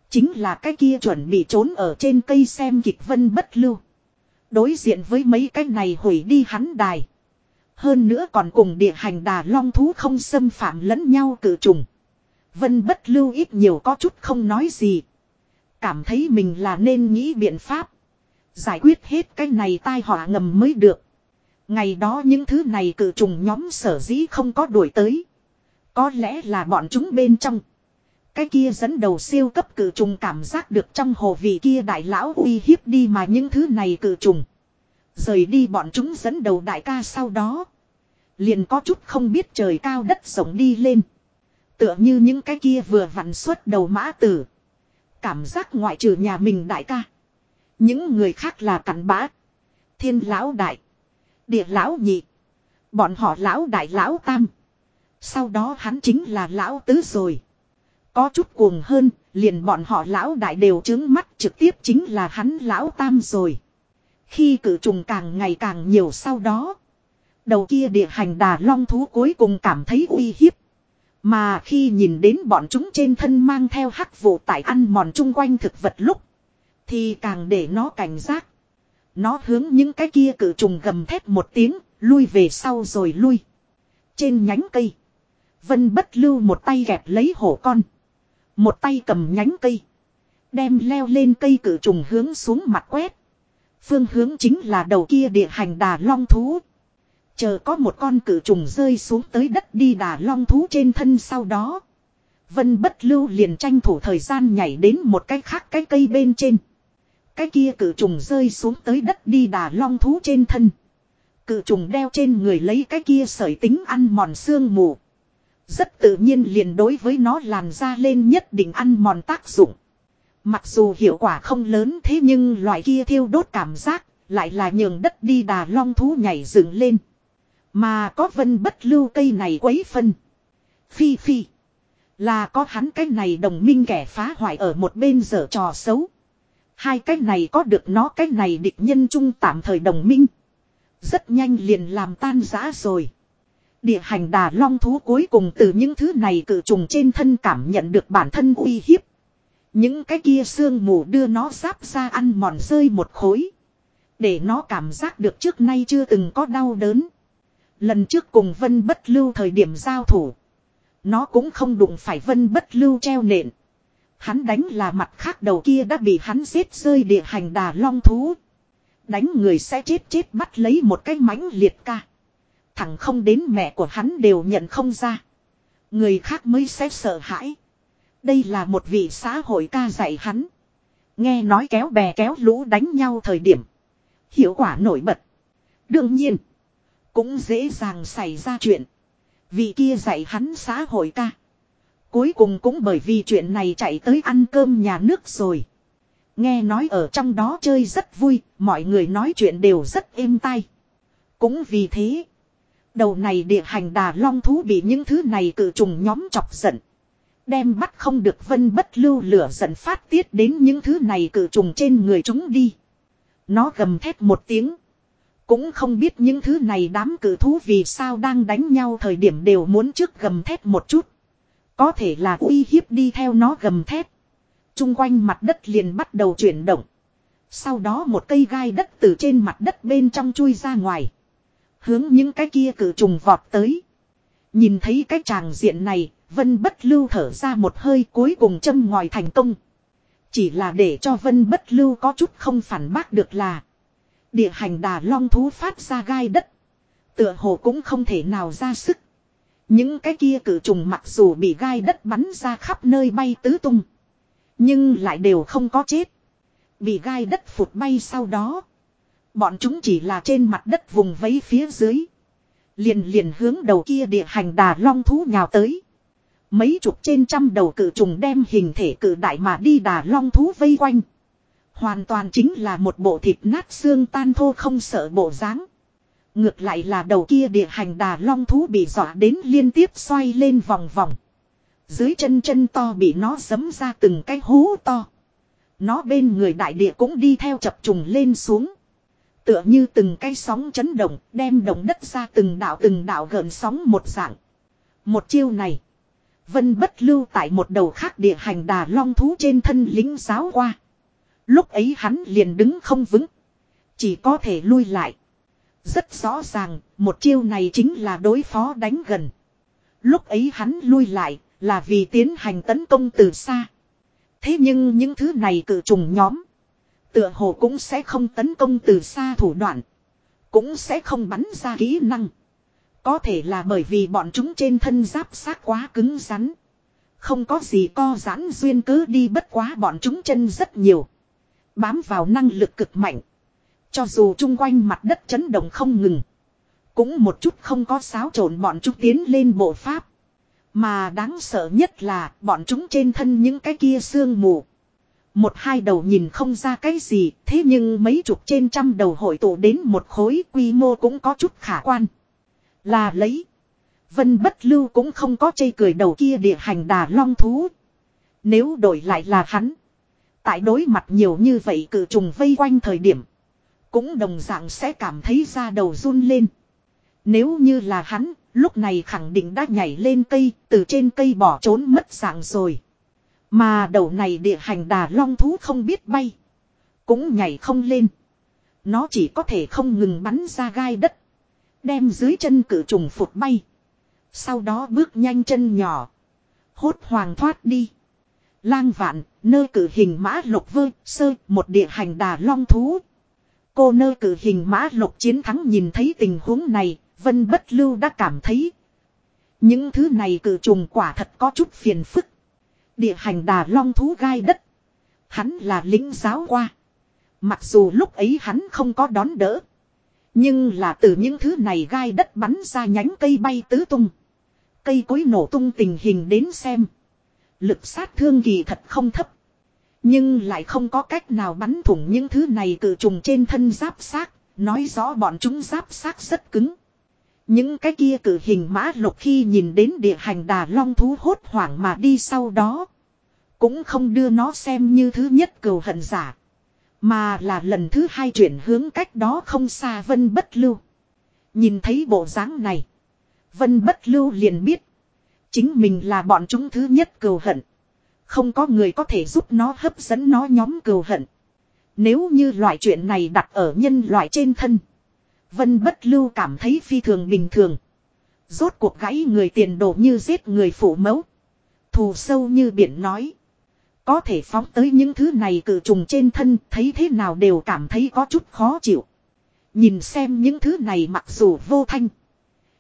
Chính là cái kia chuẩn bị trốn ở trên cây xem kịch vân bất lưu. Đối diện với mấy cái này hủy đi hắn đài. Hơn nữa còn cùng địa hành đà long thú không xâm phạm lẫn nhau cử trùng. Vân bất lưu ít nhiều có chút không nói gì. Cảm thấy mình là nên nghĩ biện pháp. Giải quyết hết cái này tai họa ngầm mới được. Ngày đó những thứ này cử trùng nhóm sở dĩ không có đuổi tới. Có lẽ là bọn chúng bên trong. Cái kia dẫn đầu siêu cấp cử trùng cảm giác được trong hồ vị kia đại lão uy hiếp đi mà những thứ này cử trùng. Rời đi bọn chúng dẫn đầu đại ca sau đó. Liền có chút không biết trời cao đất rộng đi lên. Tựa như những cái kia vừa vặn xuất đầu mã tử. Cảm giác ngoại trừ nhà mình đại ca. Những người khác là cắn bã. Thiên lão đại. Địa lão nhị. Bọn họ lão đại lão tam. Sau đó hắn chính là lão tứ rồi. Có chút cuồng hơn, liền bọn họ lão đại đều chứng mắt trực tiếp chính là hắn lão tam rồi. Khi cử trùng càng ngày càng nhiều sau đó. Đầu kia địa hành đà long thú cuối cùng cảm thấy uy hiếp. Mà khi nhìn đến bọn chúng trên thân mang theo hắc vụ tại ăn mòn chung quanh thực vật lúc. Thì càng để nó cảnh giác. Nó hướng những cái kia cử trùng gầm thép một tiếng, lui về sau rồi lui. Trên nhánh cây. Vân bất lưu một tay gẹp lấy hổ con. Một tay cầm nhánh cây. Đem leo lên cây cử trùng hướng xuống mặt quét. Phương hướng chính là đầu kia địa hành đà long thú. Chờ có một con cử trùng rơi xuống tới đất đi đà long thú trên thân sau đó. Vân bất lưu liền tranh thủ thời gian nhảy đến một cái khác cái cây bên trên. Cái kia cử trùng rơi xuống tới đất đi đà long thú trên thân. Cự trùng đeo trên người lấy cái kia sởi tính ăn mòn xương mù. Rất tự nhiên liền đối với nó làn ra lên nhất định ăn mòn tác dụng. Mặc dù hiệu quả không lớn thế nhưng loại kia thiêu đốt cảm giác lại là nhường đất đi đà long thú nhảy dựng lên. Mà có vân bất lưu cây này quấy phân. Phi phi. Là có hắn cái này đồng minh kẻ phá hoại ở một bên dở trò xấu. Hai cái này có được nó cái này địch nhân chung tạm thời đồng minh. Rất nhanh liền làm tan rã rồi. Địa hành đà long thú cuối cùng từ những thứ này cự trùng trên thân cảm nhận được bản thân uy hiếp. Những cái kia xương mù đưa nó giáp ra ăn mòn rơi một khối. Để nó cảm giác được trước nay chưa từng có đau đớn. Lần trước cùng vân bất lưu thời điểm giao thủ. Nó cũng không đụng phải vân bất lưu treo nện. Hắn đánh là mặt khác đầu kia đã bị hắn giết rơi địa hành đà long thú. Đánh người sẽ chết chết bắt lấy một cái mãnh liệt ca. Thẳng không đến mẹ của hắn đều nhận không ra. Người khác mới sẽ sợ hãi. Đây là một vị xã hội ca dạy hắn. Nghe nói kéo bè kéo lũ đánh nhau thời điểm. Hiệu quả nổi bật. Đương nhiên. Cũng dễ dàng xảy ra chuyện. Vì kia dạy hắn xã hội ca. Cuối cùng cũng bởi vì chuyện này chạy tới ăn cơm nhà nước rồi. Nghe nói ở trong đó chơi rất vui, mọi người nói chuyện đều rất êm tai. Cũng vì thế, đầu này địa hành đà long thú bị những thứ này cự trùng nhóm chọc giận. Đem bắt không được vân bất lưu lửa giận phát tiết đến những thứ này cử trùng trên người chúng đi. Nó gầm thét một tiếng. Cũng không biết những thứ này đám cử thú vì sao đang đánh nhau thời điểm đều muốn trước gầm thét một chút. Có thể là uy hiếp đi theo nó gầm thét. Trung quanh mặt đất liền bắt đầu chuyển động. Sau đó một cây gai đất từ trên mặt đất bên trong chui ra ngoài. Hướng những cái kia cử trùng vọt tới. Nhìn thấy cái tràng diện này, Vân Bất Lưu thở ra một hơi cuối cùng châm ngòi thành công. Chỉ là để cho Vân Bất Lưu có chút không phản bác được là. Địa hành đà long thú phát ra gai đất. Tựa hồ cũng không thể nào ra sức. Những cái kia cử trùng mặc dù bị gai đất bắn ra khắp nơi bay tứ tung. Nhưng lại đều không có chết. Bị gai đất phụt bay sau đó. Bọn chúng chỉ là trên mặt đất vùng vấy phía dưới. Liền liền hướng đầu kia địa hành đà long thú nhào tới. Mấy chục trên trăm đầu cự trùng đem hình thể cự đại mà đi đà long thú vây quanh. Hoàn toàn chính là một bộ thịt nát xương tan thô không sợ bộ dáng. Ngược lại là đầu kia địa hành đà long thú bị dọa đến liên tiếp xoay lên vòng vòng. Dưới chân chân to bị nó giấm ra từng cái hố to. Nó bên người đại địa cũng đi theo chập trùng lên xuống. Tựa như từng cái sóng chấn động, đem động đất ra từng đảo từng đảo gợn sóng một dạng. Một chiêu này. Vân bất lưu tại một đầu khác địa hành đà long thú trên thân lính giáo qua. Lúc ấy hắn liền đứng không vững. Chỉ có thể lui lại. Rất rõ ràng, một chiêu này chính là đối phó đánh gần. Lúc ấy hắn lui lại, là vì tiến hành tấn công từ xa. Thế nhưng những thứ này cự trùng nhóm. Tựa hồ cũng sẽ không tấn công từ xa thủ đoạn. Cũng sẽ không bắn ra kỹ năng. Có thể là bởi vì bọn chúng trên thân giáp sát quá cứng rắn. Không có gì co giãn duyên cứ đi bất quá bọn chúng chân rất nhiều. Bám vào năng lực cực mạnh. Cho dù chung quanh mặt đất chấn động không ngừng. Cũng một chút không có xáo trộn bọn chúng tiến lên bộ pháp. Mà đáng sợ nhất là bọn chúng trên thân những cái kia xương mù. Một hai đầu nhìn không ra cái gì, thế nhưng mấy chục trên trăm đầu hội tụ đến một khối quy mô cũng có chút khả quan. Là lấy. Vân bất lưu cũng không có chây cười đầu kia địa hành đà long thú. Nếu đổi lại là hắn. Tại đối mặt nhiều như vậy cử trùng vây quanh thời điểm. Cũng đồng dạng sẽ cảm thấy da đầu run lên. Nếu như là hắn, lúc này khẳng định đã nhảy lên cây, từ trên cây bỏ trốn mất dạng rồi. Mà đầu này địa hành đà long thú không biết bay. Cũng nhảy không lên. Nó chỉ có thể không ngừng bắn ra gai đất. Đem dưới chân cử trùng phụt bay. Sau đó bước nhanh chân nhỏ. Hốt hoàng thoát đi. Lang vạn, nơi cử hình mã lục vơ, sơ, một địa hành đà long thú. Cô nơi cử hình mã lục chiến thắng nhìn thấy tình huống này, vân bất lưu đã cảm thấy. Những thứ này cử trùng quả thật có chút phiền phức. Địa hành đà long thú gai đất. Hắn là lính giáo qua. Mặc dù lúc ấy hắn không có đón đỡ. Nhưng là từ những thứ này gai đất bắn ra nhánh cây bay tứ tung. Cây cối nổ tung tình hình đến xem. Lực sát thương kỳ thật không thấp. Nhưng lại không có cách nào bắn thủng những thứ này cử trùng trên thân giáp xác, nói rõ bọn chúng giáp xác rất cứng. Những cái kia cử hình mã lục khi nhìn đến địa hành đà long thú hốt hoảng mà đi sau đó. Cũng không đưa nó xem như thứ nhất cầu hận giả. Mà là lần thứ hai chuyển hướng cách đó không xa vân bất lưu. Nhìn thấy bộ dáng này. Vân bất lưu liền biết. Chính mình là bọn chúng thứ nhất cầu hận. Không có người có thể giúp nó hấp dẫn nó nhóm cầu hận. Nếu như loại chuyện này đặt ở nhân loại trên thân. Vân bất lưu cảm thấy phi thường bình thường. Rốt cuộc gãy người tiền đồ như giết người phủ mẫu. Thù sâu như biển nói. Có thể phóng tới những thứ này cử trùng trên thân, thấy thế nào đều cảm thấy có chút khó chịu. Nhìn xem những thứ này mặc dù vô thanh.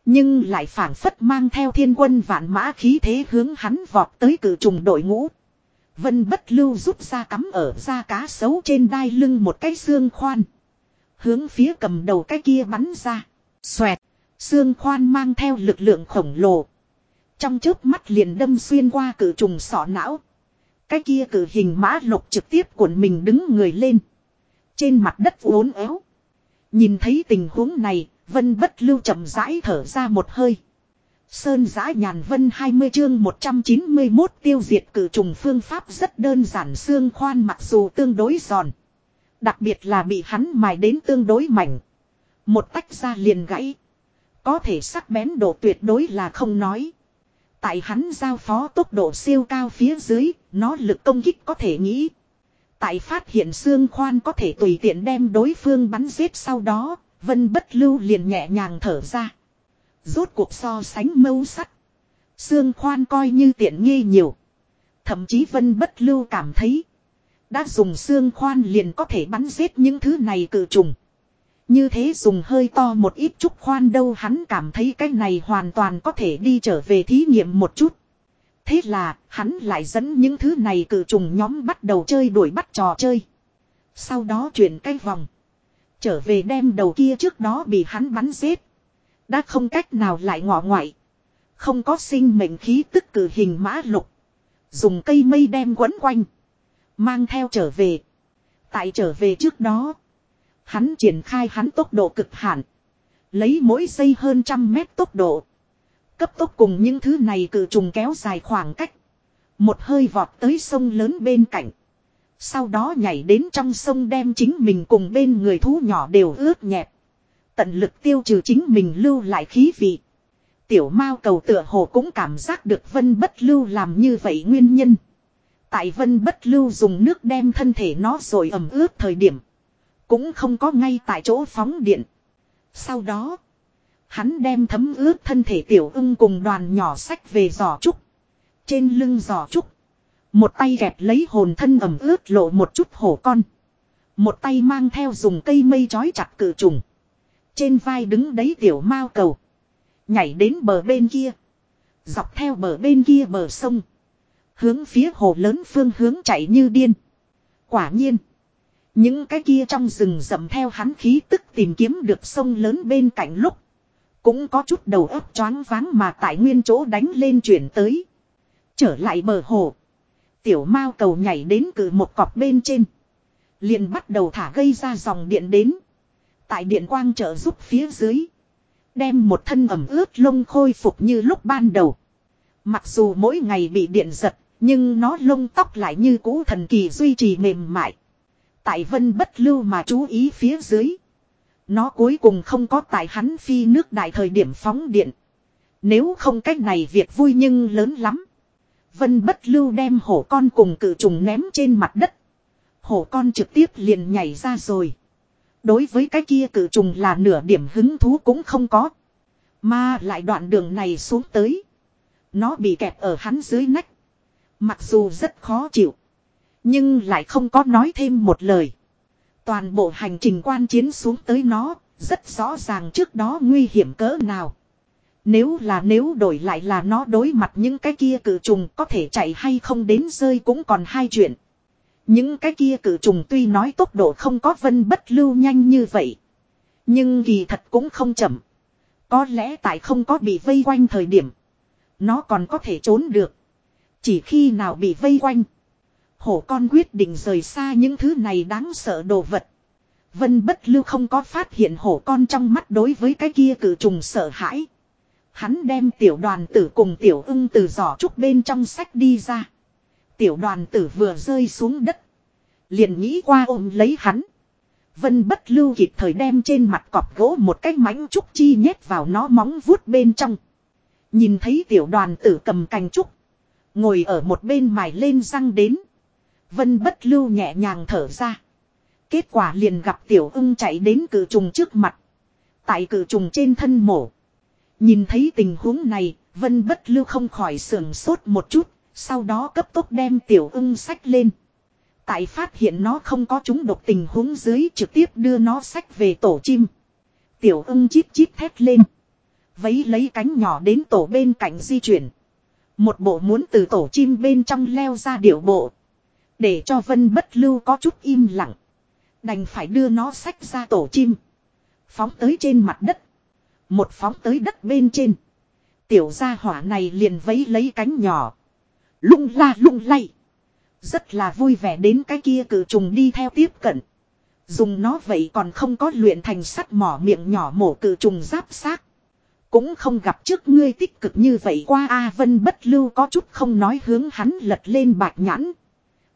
Nhưng lại phản phất mang theo thiên quân vạn mã khí thế hướng hắn vọt tới cử trùng đội ngũ. Vân bất lưu rút ra cắm ở da cá sấu trên đai lưng một cái xương khoan. Hướng phía cầm đầu cái kia bắn ra. Xoẹt. Xương khoan mang theo lực lượng khổng lồ. Trong trước mắt liền đâm xuyên qua cử trùng sọ não. Cái kia cử hình mã lục trực tiếp cuộn mình đứng người lên. Trên mặt đất uốn éo. Nhìn thấy tình huống này, Vân bất lưu chậm rãi thở ra một hơi. Sơn giã nhàn vân 20 chương 191 tiêu diệt cử trùng phương pháp rất đơn giản xương khoan mặc dù tương đối giòn. Đặc biệt là bị hắn mài đến tương đối mảnh. Một tách ra liền gãy. Có thể sắc bén độ tuyệt đối là không nói. Tại hắn giao phó tốc độ siêu cao phía dưới, nó lực công kích có thể nghĩ. Tại phát hiện xương khoan có thể tùy tiện đem đối phương bắn giết sau đó, vân bất lưu liền nhẹ nhàng thở ra. Rốt cuộc so sánh mâu sắt. Xương khoan coi như tiện nghi nhiều. Thậm chí vân bất lưu cảm thấy. Đã dùng xương khoan liền có thể bắn giết những thứ này cự trùng. Như thế dùng hơi to một ít chút khoan đâu hắn cảm thấy cái này hoàn toàn có thể đi trở về thí nghiệm một chút. Thế là, hắn lại dẫn những thứ này cử trùng nhóm bắt đầu chơi đuổi bắt trò chơi. Sau đó chuyển cái vòng. Trở về đem đầu kia trước đó bị hắn bắn giết. Đã không cách nào lại ngọ ngoại. Không có sinh mệnh khí tức cử hình mã lục. Dùng cây mây đem quấn quanh. Mang theo trở về. Tại trở về trước đó. Hắn triển khai hắn tốc độ cực hạn. Lấy mỗi giây hơn trăm mét tốc độ. Cấp tốc cùng những thứ này cử trùng kéo dài khoảng cách. Một hơi vọt tới sông lớn bên cạnh. Sau đó nhảy đến trong sông đem chính mình cùng bên người thú nhỏ đều ướt nhẹp. Tận lực tiêu trừ chính mình lưu lại khí vị. Tiểu mao cầu tựa hồ cũng cảm giác được vân bất lưu làm như vậy nguyên nhân. Tại vân bất lưu dùng nước đem thân thể nó rồi ẩm ướt thời điểm. Cũng không có ngay tại chỗ phóng điện. Sau đó. Hắn đem thấm ướt thân thể tiểu ưng cùng đoàn nhỏ sách về giỏ trúc. Trên lưng giỏ trúc. Một tay gẹp lấy hồn thân ẩm ướt lộ một chút hổ con. Một tay mang theo dùng cây mây chói chặt cự trùng. Trên vai đứng đấy tiểu mao cầu. Nhảy đến bờ bên kia. Dọc theo bờ bên kia bờ sông. Hướng phía hồ lớn phương hướng chạy như điên. Quả nhiên. Những cái kia trong rừng rậm theo hắn khí tức tìm kiếm được sông lớn bên cạnh lúc. Cũng có chút đầu óc choáng váng mà tại nguyên chỗ đánh lên chuyển tới. Trở lại bờ hồ. Tiểu mao cầu nhảy đến cử một cọc bên trên. Liền bắt đầu thả gây ra dòng điện đến. Tại điện quang trợ giúp phía dưới. Đem một thân ẩm ướt lông khôi phục như lúc ban đầu. Mặc dù mỗi ngày bị điện giật, nhưng nó lông tóc lại như cũ thần kỳ duy trì mềm mại. Tại vân bất lưu mà chú ý phía dưới. Nó cuối cùng không có tại hắn phi nước đại thời điểm phóng điện. Nếu không cách này việc vui nhưng lớn lắm. Vân bất lưu đem hổ con cùng cự trùng ném trên mặt đất. Hổ con trực tiếp liền nhảy ra rồi. Đối với cái kia cử trùng là nửa điểm hứng thú cũng không có. Mà lại đoạn đường này xuống tới. Nó bị kẹp ở hắn dưới nách. Mặc dù rất khó chịu. Nhưng lại không có nói thêm một lời. Toàn bộ hành trình quan chiến xuống tới nó. Rất rõ ràng trước đó nguy hiểm cỡ nào. Nếu là nếu đổi lại là nó đối mặt những cái kia cử trùng có thể chạy hay không đến rơi cũng còn hai chuyện. Những cái kia cử trùng tuy nói tốc độ không có vân bất lưu nhanh như vậy. Nhưng kỳ thật cũng không chậm. Có lẽ tại không có bị vây quanh thời điểm. Nó còn có thể trốn được. Chỉ khi nào bị vây quanh. Hổ con quyết định rời xa những thứ này đáng sợ đồ vật. Vân bất lưu không có phát hiện hổ con trong mắt đối với cái kia cử trùng sợ hãi. Hắn đem tiểu đoàn tử cùng tiểu ưng từ giỏ trúc bên trong sách đi ra. Tiểu đoàn tử vừa rơi xuống đất. Liền nghĩ qua ôm lấy hắn. Vân bất lưu kịp thời đem trên mặt cọp gỗ một cái mảnh trúc chi nhét vào nó móng vuốt bên trong. Nhìn thấy tiểu đoàn tử cầm cành trúc. Ngồi ở một bên mài lên răng đến. Vân bất lưu nhẹ nhàng thở ra. Kết quả liền gặp tiểu ưng chạy đến cử trùng trước mặt. Tại cử trùng trên thân mổ. Nhìn thấy tình huống này, Vân bất lưu không khỏi sườn sốt một chút, sau đó cấp tốc đem tiểu ưng sách lên. Tại phát hiện nó không có chúng độc tình huống dưới trực tiếp đưa nó sách về tổ chim. Tiểu ưng chít chít thét lên. Vấy lấy cánh nhỏ đến tổ bên cạnh di chuyển. Một bộ muốn từ tổ chim bên trong leo ra điệu bộ. Để cho vân bất lưu có chút im lặng. Đành phải đưa nó sách ra tổ chim. Phóng tới trên mặt đất. Một phóng tới đất bên trên. Tiểu gia hỏa này liền vấy lấy cánh nhỏ. Lung la lung lay. Rất là vui vẻ đến cái kia cử trùng đi theo tiếp cận. Dùng nó vậy còn không có luyện thành sắt mỏ miệng nhỏ mổ cử trùng giáp xác. Cũng không gặp trước ngươi tích cực như vậy qua A Vân bất lưu có chút không nói hướng hắn lật lên bạch nhãn.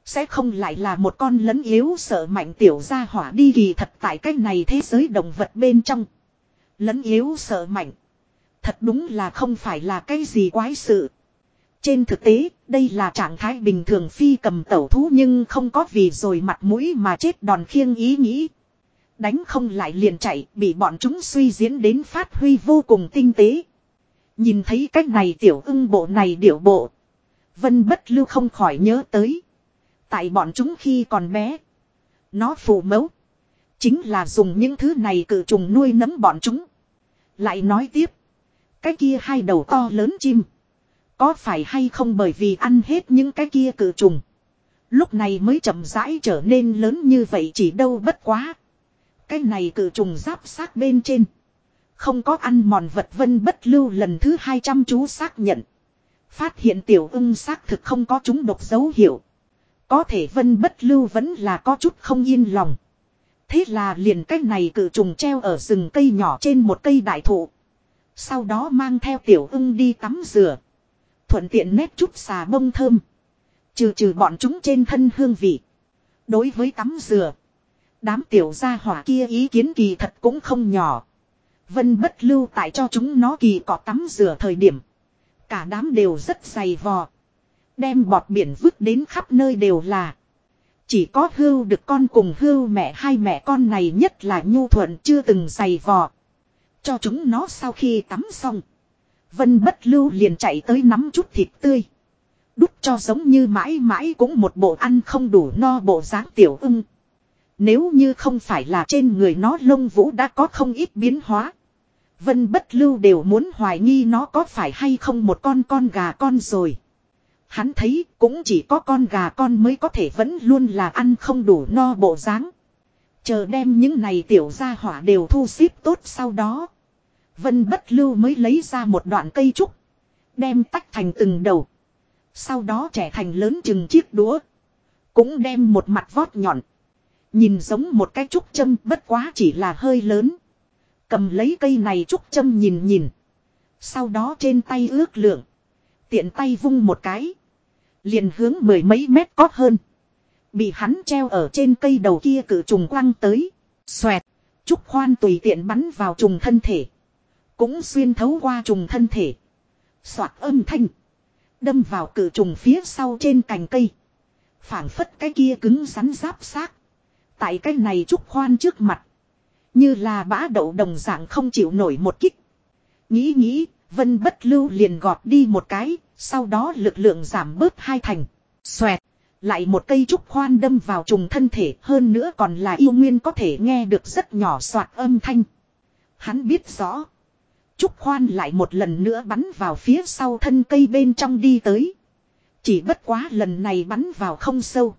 Sẽ không lại là một con lấn yếu sợ mạnh tiểu gia hỏa đi kỳ thật tại cái này thế giới động vật bên trong. Lấn yếu sợ mạnh. Thật đúng là không phải là cái gì quái sự. Trên thực tế, đây là trạng thái bình thường phi cầm tẩu thú nhưng không có vì rồi mặt mũi mà chết đòn khiêng ý nghĩ. Đánh không lại liền chạy, bị bọn chúng suy diễn đến phát huy vô cùng tinh tế. Nhìn thấy cách này tiểu ưng bộ này điểu bộ. Vân bất lưu không khỏi nhớ tới. Tại bọn chúng khi còn bé. Nó phù mẫu. Chính là dùng những thứ này cử trùng nuôi nấm bọn chúng. Lại nói tiếp. Cái kia hai đầu to lớn chim. Có phải hay không bởi vì ăn hết những cái kia cử trùng. Lúc này mới chậm rãi trở nên lớn như vậy chỉ đâu bất quá. Cái này cử trùng giáp xác bên trên. Không có ăn mòn vật vân bất lưu lần thứ 200 chú xác nhận. Phát hiện tiểu ưng xác thực không có chúng độc dấu hiệu. Có thể vân bất lưu vẫn là có chút không yên lòng. Thế là liền cái này cử trùng treo ở rừng cây nhỏ trên một cây đại thụ. Sau đó mang theo tiểu ưng đi tắm rửa. Thuận tiện nét chút xà bông thơm. Trừ trừ bọn chúng trên thân hương vị. Đối với tắm rửa. Đám tiểu gia hỏa kia ý kiến kỳ thật cũng không nhỏ. Vân bất lưu tại cho chúng nó kỳ có tắm rửa thời điểm. Cả đám đều rất dày vò. Đem bọt biển vứt đến khắp nơi đều là. Chỉ có hưu được con cùng hưu mẹ hai mẹ con này nhất là nhu thuận chưa từng giày vò. Cho chúng nó sau khi tắm xong. Vân bất lưu liền chạy tới nắm chút thịt tươi. Đút cho giống như mãi mãi cũng một bộ ăn không đủ no bộ dáng tiểu ưng. Nếu như không phải là trên người nó lông vũ đã có không ít biến hóa. Vân bất lưu đều muốn hoài nghi nó có phải hay không một con con gà con rồi. Hắn thấy cũng chỉ có con gà con mới có thể vẫn luôn là ăn không đủ no bộ dáng. Chờ đem những này tiểu gia hỏa đều thu xếp tốt sau đó. Vân bất lưu mới lấy ra một đoạn cây trúc. Đem tách thành từng đầu. Sau đó trẻ thành lớn chừng chiếc đũa. Cũng đem một mặt vót nhọn. Nhìn giống một cái trúc châm, bất quá chỉ là hơi lớn. Cầm lấy cây này trúc châm nhìn nhìn. Sau đó trên tay ước lượng. Tiện tay vung một cái. Liền hướng mười mấy mét có hơn. Bị hắn treo ở trên cây đầu kia cử trùng quăng tới. Xoẹt. Trúc khoan tùy tiện bắn vào trùng thân thể. Cũng xuyên thấu qua trùng thân thể. Xoạt âm thanh. Đâm vào cử trùng phía sau trên cành cây. phảng phất cái kia cứng rắn giáp xác. Tại cái này trúc khoan trước mặt. Như là bã đậu đồng dạng không chịu nổi một kích. Nghĩ nghĩ, vân bất lưu liền gọt đi một cái, sau đó lực lượng giảm bớt hai thành. Xoẹt. Lại một cây trúc khoan đâm vào trùng thân thể hơn nữa còn là yêu nguyên có thể nghe được rất nhỏ soạt âm thanh. Hắn biết rõ. Trúc khoan lại một lần nữa bắn vào phía sau thân cây bên trong đi tới. Chỉ bất quá lần này bắn vào không sâu.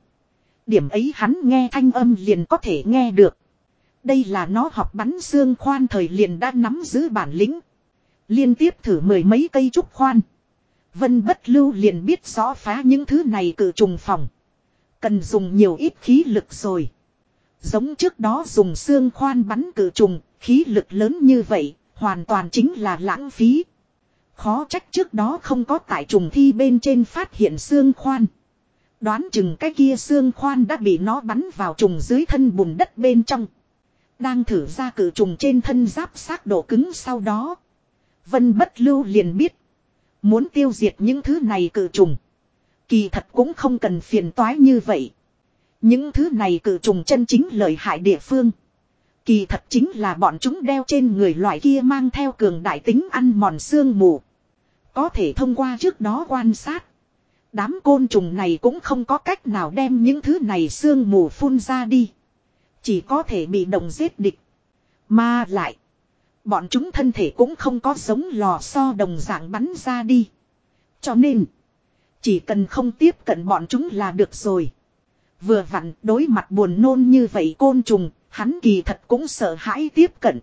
Điểm ấy hắn nghe thanh âm liền có thể nghe được. Đây là nó học bắn xương khoan thời liền đã nắm giữ bản lĩnh. Liên tiếp thử mười mấy cây trúc khoan. Vân bất lưu liền biết rõ phá những thứ này cử trùng phòng. Cần dùng nhiều ít khí lực rồi. Giống trước đó dùng xương khoan bắn cử trùng, khí lực lớn như vậy, hoàn toàn chính là lãng phí. Khó trách trước đó không có tại trùng thi bên trên phát hiện xương khoan. Đoán chừng cái kia xương khoan đã bị nó bắn vào trùng dưới thân bùn đất bên trong. Đang thử ra cử trùng trên thân giáp xác độ cứng sau đó. Vân bất lưu liền biết. Muốn tiêu diệt những thứ này cử trùng. Kỳ thật cũng không cần phiền toái như vậy. Những thứ này cử trùng chân chính lợi hại địa phương. Kỳ thật chính là bọn chúng đeo trên người loại kia mang theo cường đại tính ăn mòn xương mù. Có thể thông qua trước đó quan sát. Đám côn trùng này cũng không có cách nào đem những thứ này xương mù phun ra đi. Chỉ có thể bị động giết địch. Mà lại. Bọn chúng thân thể cũng không có giống lò so đồng dạng bắn ra đi. Cho nên. Chỉ cần không tiếp cận bọn chúng là được rồi. Vừa vặn đối mặt buồn nôn như vậy côn trùng, hắn kỳ thật cũng sợ hãi tiếp cận.